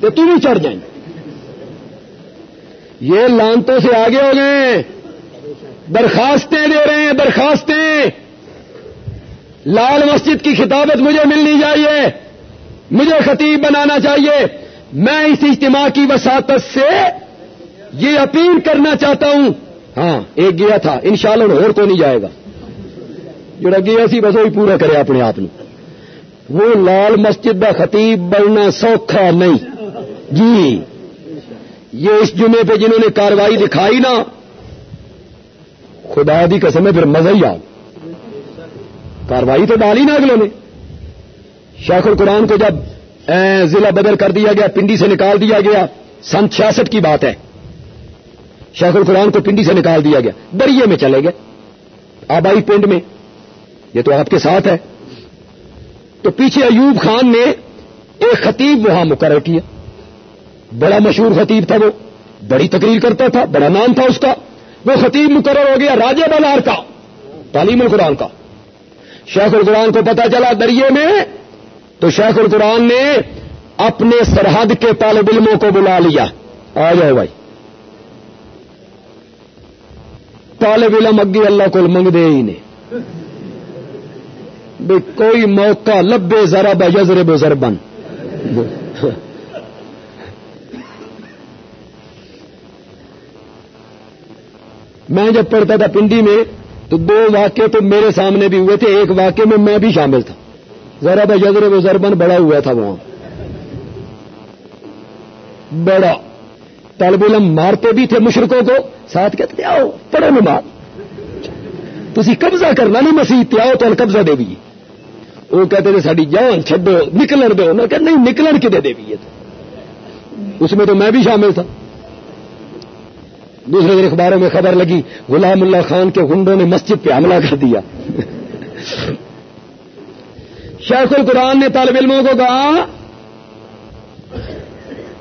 تو تم بھی چڑھ جائیں۔ یہ لانتوں سے آگے ہو گئے درخواستیں دے رہے ہیں، درخواستیں۔ لال مسجد کی خطابت مجھے ملنی چاہیے، مجھے خطیب بنانا چاہیے۔ میں اس اجتماع کی وساطت سے یہ اپیل کرنا چاہتا ہوں۔ ہاں ایک گیا تھا، انشاءاللہ شاء اور کو نہیں جائے گا۔ جڑا گیا سی بس وہی پورا کرے اپنے آپ وہ لال مسجد کا خطیب بننا سوکھا نہیں۔ جی۔ یہ اس جمعے پہ جنہوں نے کاروائی دکھائی نا، خدا دی قسم ہے، پھر مزہ ہی آ کاروائی تو ڈالی نا اگلوں نے۔ شیخ القرآن کو جب ضلع بدل کر دیا گیا، پنڈی سے نکال دیا گیا، سن چھیاسٹھ کی بات ہے۔ شیخ القرآن کو پنڈی سے نکال دیا گیا۔ دریا میں چلے گئے، آبائی پنڈ میں۔ یہ تو آپ کے ساتھ ہے۔ تو پیچھے ایوب خان نے ایک خطیب وہاں مقرر کیا۔ بڑا مشہور خطیب تھا وہ۔ بڑی تقریر کرتا تھا، بڑا نام تھا اس کا۔ وہ خطیب مقرر ہو گیا راجہ بلار کا، تعلیم القرآن کا۔ شیخ القرآن کو پتا چلا دریا میں، تو شیخ القرآن نے اپنے سرحد کے طالب علموں کو بلا لیا۔ آ جاؤ بھائی۔ طالب علم اگے اللہ کو منگ دے ہی نہیں۔ بھائی کوئی موقع لبے ذرا بجر بزر بن میں جب پڑھتا تھا پنڈی میں، تو دو واقعے تو میرے سامنے بھی ہوئے تھے، ایک واقعے میں میں بھی شامل تھا۔ ذرا بجر بزر بن بڑا ہوا تھا وہاں۔ بڑا۔ طالب علم مارتے بھی تھے مشرقوں کو، ساتھ کہتے آؤ، پڑھو نماز۔ تھی قبضہ کرنا، نہیں مسیح آؤ تو قبضہ دے دیجیے وہ کہتے تھے ساری جان چڈو نکلن دو میں کہ نہیں نکلن کدے دے بھی اس میں تو میں بھی شامل تھا دوسرے دن اخباروں میں خبر لگی غلام اللہ خان کے گنڈوں نے مسجد پہ حملہ کر دیا شیخ القرآن نے طالب علموں کو کہا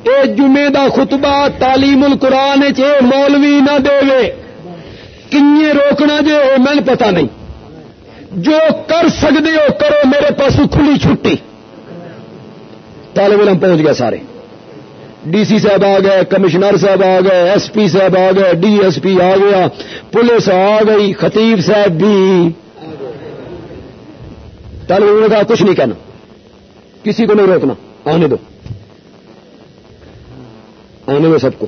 اے جمعے دا خطبہ تعلیم القرآن چ مولوی نہ دے کنیے روکنا جے میں پتا نہیں جو کر سکتے ہو کرو، میرے پاس کھلی چھٹی۔ طالب علم پہنچ گئے سارے۔ ڈی سی صاحب آ گئے، کمشنر صاحب آ گئے، ایس پی صاحب آ گئے، ڈی ایس پی آ گیا، پولیس آ گئی، خطیب صاحب بھی۔ طالب علم نے کہا، کچھ نہیں کہنا۔ کسی کو نہیں روکنا۔ آنے دو۔ آنے دو سب کو۔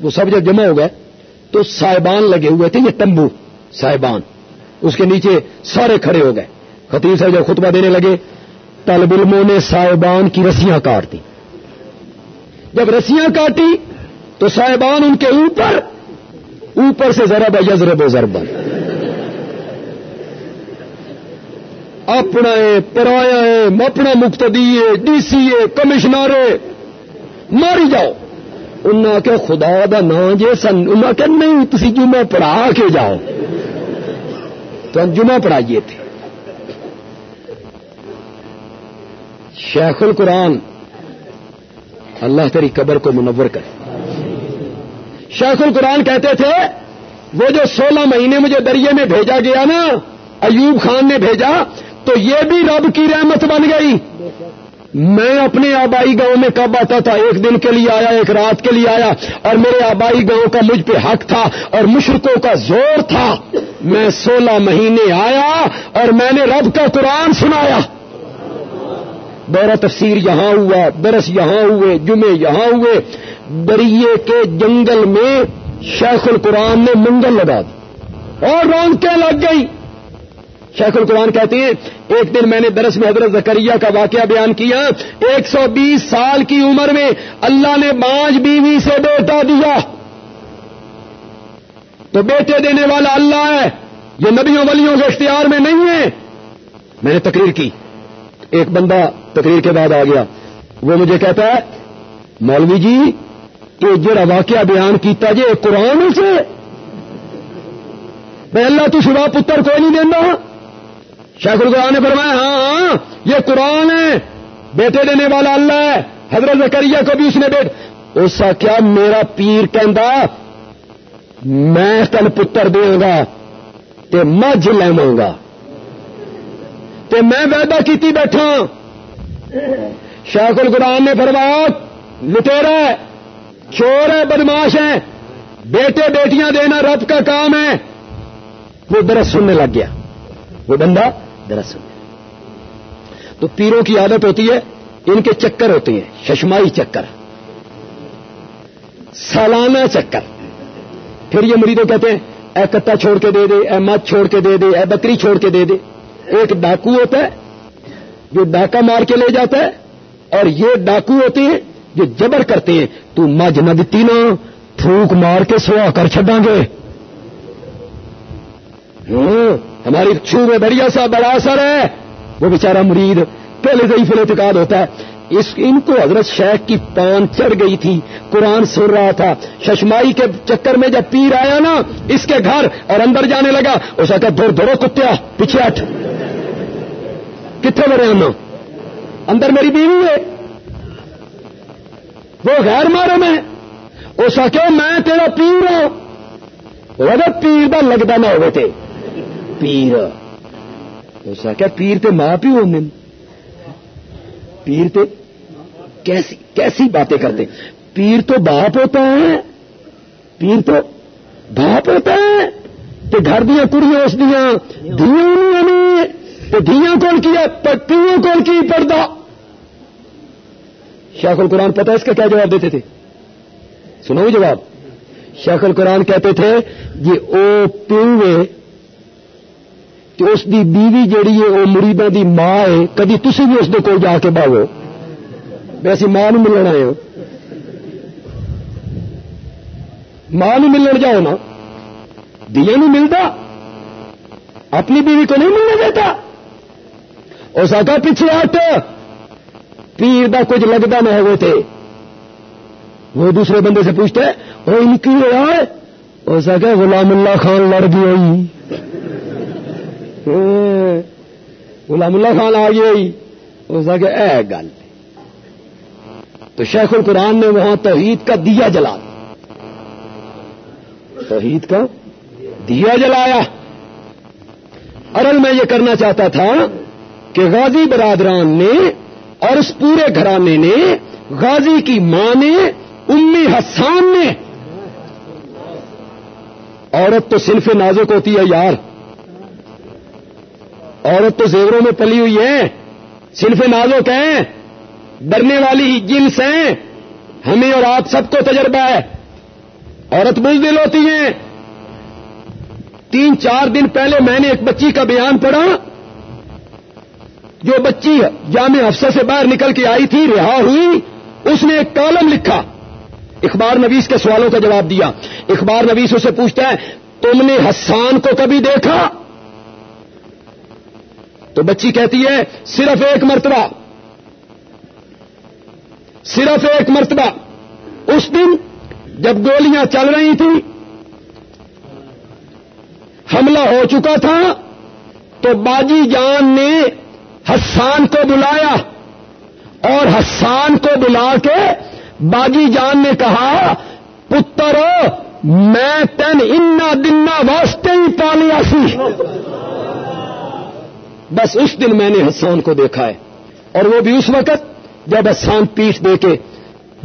وہ سب جب جمع ہو گئے تو صاحبان لگے ہوئے تھے، یہ تمبو صاحبان۔ اس کے نیچے سارے کھڑے ہو گئے۔ خطیب صاحب جب خطبہ دینے لگے، طالب علموں نے صاحبان کی رسیاں کاٹ دی جب رسیاں کاٹی تو صاحبان ان کے اوپر اوپر سے ذرا یزرب و ضرب اپنا ہے، پرایا ہے، اپنا مقتدی ہے، ڈی سی ہے، کمشنر ہے۔ ماری جاؤ۔ انہوں کہ خدا دا نام جے سن انہوں کہ نہیں تھی جمعہ پڑھا کے جاؤ۔ تو ہم جمعہ پڑھائیے تھے۔ شیخ القرآن، اللہ تیری قبر کو منور کرے۔ شیخ القرآن کہتے تھے، وہ جو سولہ مہینے مجھے دریا میں بھیجا گیا نا، ایوب خان نے بھیجا، تو یہ بھی رب کی رحمت بن گئی۔ میں اپنے آبائی گاؤں میں کب آتا تھا؟ ایک دن کے لیے آیا، ایک رات کے لیے آیا اور میرے آبائی گاؤں کا مجھ پہ حق تھا اور مشرقوں کا زور تھا۔ میں سولہ مہینے آیا اور میں نے رب کا قرآن سنایا۔ دورہ تفسیر یہاں ہوا، درس یہاں ہوئے، جمعے یہاں ہوئے۔ دریے کے جنگل میں شیخ القرآن نے منگل لگا دی اور رونقیں لگ گئی شیخ القرآن کہتے ہیں، ایک دن میں نے درس میں حضرت زکریہ کا واقعہ بیان کیا، ایک سو بیس سال کی عمر میں اللہ نے پانچ بیوی سے بیٹا دیا۔ تو بیٹے دینے والا اللہ ہے، یہ نبیوں ولیوں کے اختیار میں نہیں ہے۔ میں نے تقریر کی۔ ایک بندہ تقریر کے بعد آ گیا۔ وہ مجھے کہتا ہے، مولوی جی یہ جڑا واقعہ بیان کیتا جی قرآن سے اللہ تو سوا پتر کوئی نہیں دینا۔ شیخ القرآن نے فرمایا ہاں ہاں یہ قرآن ہے، بیٹے دینے والا اللہ ہے، حضرت زکریہ کو بھی اس نے بیٹ اس کیا میرا پیر کہندا، میں تن پتر دوں گا، تے مجھ لوا گا۔ تے میں وعدہ کیتی بیٹھا۔ شیخ القرآن نے فرمایا، لٹیرا ہے، چور ہے، بدماش ہے، بیٹے بیٹیاں دینا رب کا کام ہے۔ وہ درس سننے لگ گیا۔ وہ بندہ درس تو پیروں کی عادت ہوتی ہے، ان کے چکر ہوتے ہیں، ششمائی چکر۔ سالانہ چکر۔ پھر یہ مریدوں کہتے ہیں، اے کتا چھوڑ کے دے دے، اے مت چھوڑ کے دے دے، اے بکری چھوڑ کے دے دے۔ ایک ڈاکو ہوتا ہے، جو ڈاکہ مار کے لے جاتا ہے، اور یہ ڈاکو ہوتے ہیں، جو جبر کرتے ہیں، تو مجھ نہ دیتی نا پھوک مار کے سوا کر چڈا گے۔ ہماری چھو میں بڑھیا سا بڑا اثر ہے۔ وہ بیچارہ مرید پہلے سے ہی اعتقاد ہوتا ہے۔ اس، ان کو حضرت شیخ کی پان چڑھ گئی تھی، قرآن سن رہا تھا۔ ششمائی کے چکر میں جب پیر آیا نا، اس کے گھر اور اندر جانے لگا۔ اس کا دور دھرو کتیا، پیچھے ہٹ۔ کتنے بڑے آنا اندر میری بیوی ہے۔ وہ غیر مارو میں اس کا میں تیرا پیر ہوں۔ پیر کا لگتا نہ ہوئے تھے پیر۔ اس کا پیر تے ماں پیو ہونے پیر تو کیسی کیسی باتیں کرتے پیر تو باپ ہوتا ہے، پیر تو باپ ہوتا ہے۔ تو گھر دیا کڑیاں، اس دیا دیا تو دیا کون کیا پیوں کون کی پردہ۔ شیخ القرآن پتہ اس کا کیا جواب دیتے تھے؟ سنو جواب۔ شیخ القرآن کہتے تھے، یہ او پیوے کہ اس دی بیوی جیڑی ہے وہ مریدوں دی ماں ہے، کدی تھی بھی اس دے کول جا کے باو ویسی ماں ملنا آئے ہو ماں ملن جاؤ نا۔ دیا نہیں ملتا اپنی بیوی کو نہیں ملنے دیتا؟ اس آگا پیچھے ہٹ پیر دا کچھ لگتا نہ وہ تھے وہ دوسرے بندے سے پوچھتے وہ ان کی ہوا ہے اس آگا غلام اللہ خان لڑ گئی ہاں۔ غلام اللہ خان آ گئی۔ اس آگے اے گل۔ تو شیخ القرآن نے وہاں توحید کا دیا جلا توحید کا دیا جلایا۔ ارل میں یہ کرنا چاہتا تھا کہ غازی برادران نے اور اس پورے گھرانے نے غازی کی ماں نے، امی حسان نے۔ عورت تو صنف نازک ہوتی ہے یار۔ عورت تو زیوروں میں پلی ہوئی ہے صنف نازک ہیں، ڈرنے والی جنس ہیں، ہمیں اور آپ سب کو تجربہ ہے۔ عورت بزدل ہوتی ہیں۔ تین چار دن پہلے میں نے ایک بچی کا بیان پڑھا، جو بچی جامع افسر سے باہر نکل کے آئی تھی، رہا ہوئی، اس نے ایک کالم لکھا۔ اخبار نویس کے سوالوں کا جواب دیا۔ اخبار نویس اسے پوچھتا ہے، تم نے حسان کو کبھی دیکھا؟ تو بچی کہتی ہے، صرف ایک مرتبہ۔ صرف ایک مرتبہ۔ اس دن جب گولیاں چل رہی تھیں، حملہ ہو چکا تھا، تو باجی جان نے حسان کو بلایا۔ اور حسان کو بلا کے باجی جان نے کہا پتر میں تین انا دنا واسطے ہی پالیا سی۔ بس اس دن میں نے حسان کو دیکھا ہے۔ اور وہ بھی اس وقت جب حسان پیٹ دے کے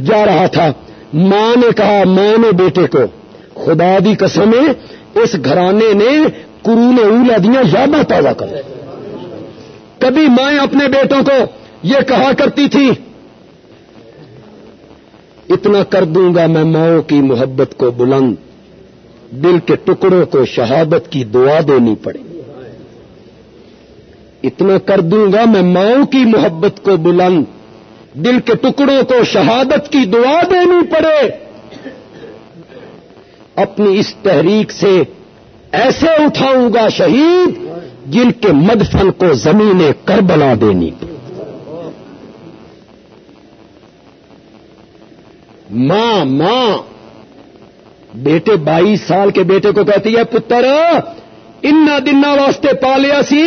جا رہا تھا۔ ماں نے کہا، ماں نے بیٹے کو، خدا دی قسم اس گھرانے نے قرون اولا دیا یاداں تازہ کر کبھی مائیں اپنے بیٹوں کو یہ کہا کرتی تھی، اتنا کر دوں گا میں ماؤں کی محبت کو بلند، دل کے ٹکڑوں کو شہادت کی دعا دینی پڑے۔ اتنا کر دوں گا میں ماؤں کی محبت کو بلند۔ دل کے ٹکڑوں کو شہادت کی دعا دینی پڑے۔ اپنی اس تحریک سے ایسے اٹھاؤں گا شہید جن کے مدفن کو زمین کربلا دینی۔ ماں ماں۔ بیٹے بائیس سال کے بیٹے کو کہتی ہے، پتر ان دن واسطے پالیا سی۔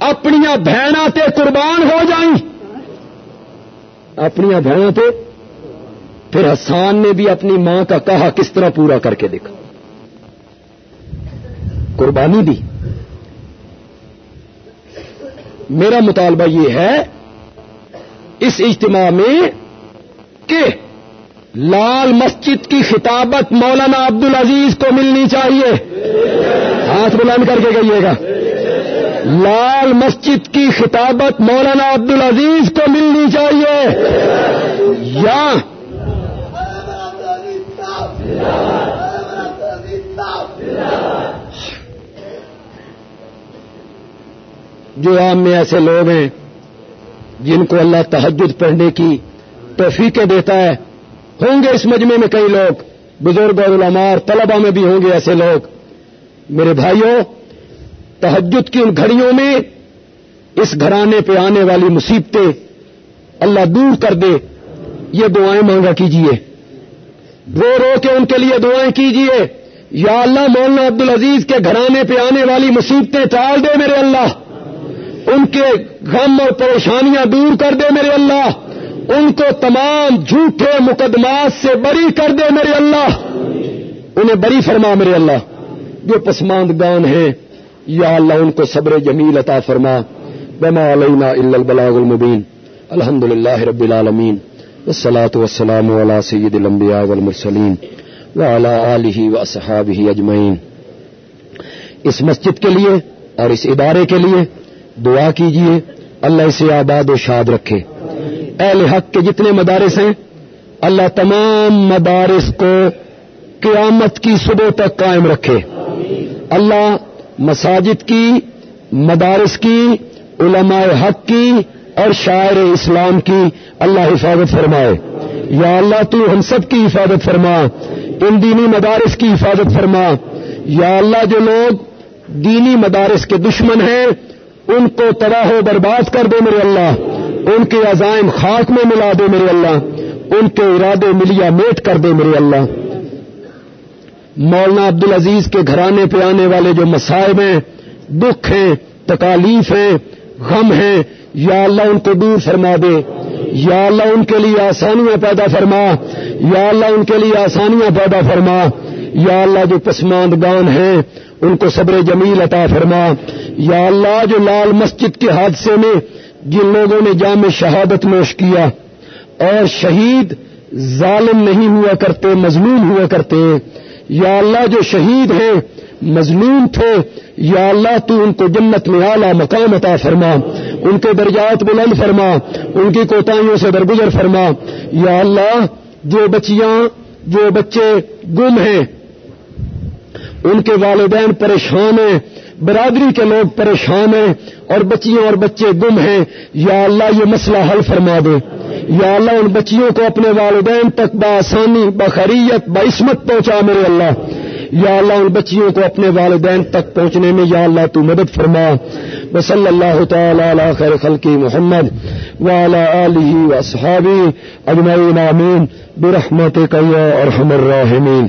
اپنی بہنا تے قربان ہو جائیں۔ اپنی بہنوں تے، پھر حسان نے بھی اپنی ماں کا کہا کس طرح پورا کر کے دیکھا۔ قربانی دی۔ میرا مطالبہ یہ ہے، اس اجتماع میں کہ لال مسجد کی خطابت مولانا عبد العزیز کو ملنی چاہیے۔ ہاتھ بلند کر کے کہیے گا۔ لال مسجد کی خطابت مولانا عبد العزیز کو ملنی چاہیے۔ یا۔ جو عام میں ایسے لوگ ہیں جن کو اللہ تحجد پڑھنے کی توفیقیں دیتا ہے، ہوں گے اس مجمع میں کئی لوگ، بزرگ اور علماء اور طلبہ میں بھی ہوں گے ایسے لوگ۔ میرے بھائیوں تحجد کی ان گھڑیوں میں اس گھرانے پہ آنے والی مصیبتیں اللہ دور کر دے، یہ دعائیں مانگا کیجیے۔ رو رو کے ان کے لیے دعائیں کیجیے۔ یا اللہ، مولانا عبد العزیز کے گھرانے پہ آنے والی مصیبتیں ٹال دے میرے اللہ۔ ان کے غم اور پریشانیاں دور کر دے میرے اللہ۔ ان کو تمام جھوٹے مقدمات سے بری کر دے میرے اللہ۔ انہیں بری فرما میرے اللہ۔ جو پسماندگان ہیں یا اللہ ان کو صبر جمیل عطا فرما. بما علینا الا البلاغ المبین. الحمد للہ رب العالمین. والصلاة والسلام على سید الانبیاء والمرسلین. وعلى آلہ واصحابہ اجمعین. اس مسجد کے لیے اور اس ادارے کے لیے دعا کیجیے. اللہ اسے آباد و شاد رکھے. اہل حق کے جتنے مدارس ہیں، اللہ تمام مدارس کو قیامت کی صبح تک قائم رکھے. اللہ مساجد کی، مدارس کی، علماء حق کی اور شاعر اسلام کی اللہ حفاظت فرمائے۔ یا اللہ تو ہم سب کی حفاظت فرما، ان دینی مدارس کی حفاظت فرما۔ یا اللہ جو لوگ دینی مدارس کے دشمن ہیں، ان کو تباہ و برباد کر دے میرے اللہ۔ ان کے عزائم خاک میں ملا دے میرے اللہ۔ ان کے ارادے ملیا میٹ کر دے میرے اللہ۔ مولانا عبد العزیز کے گھرانے پہ آنے والے جو مسائب ہیں، دکھ ہیں، تکالیف ہیں، غم ہیں، یا اللہ ان کو دور فرما دے۔ یا اللہ ان کے لیے آسانیاں پیدا فرما۔ یا اللہ ان کے لیے آسانیاں پیدا فرما۔ یا اللہ جو پسماندگان ہیں، ان کو صبر جمیل عطا فرما۔ یا اللہ جو لال مسجد کے حادثے میں جن لوگوں نے جامع شہادت نوش کیا۔ اور شہید ظالم نہیں ہوا کرتے، مظلوم ہوا کرتے۔ یا اللہ جو شہید ہیں مظلوم تھے، یا اللہ تو ان کو جنت میں اعلیٰ مقام عطا فرما، ان کے درجات بلند فرما، ان کی کوتاہیوں سے درگزر فرما۔ یا اللہ، جو بچیاں، جو بچے گم ہیں، ان کے والدین پریشان ہیں، برادری کے لوگ پریشان ہیں، اور بچیاں اور بچے گم ہیں، یا اللہ یہ مسئلہ حل فرما دے۔ یا اللہ ان بچیوں کو اپنے والدین تک بآسانی، بخریت بعصمت پہنچا میرے اللہ۔ یا اللہ ان بچیوں کو اپنے والدین تک پہنچنے میں، یا اللہ تو مدد فرما۔ وصلی اللہ تعالی علی خیر خلقی محمد وعلی آلہ واصحابہ اجمعین، آمین۔ برحمتک یا ارحم الراحمین۔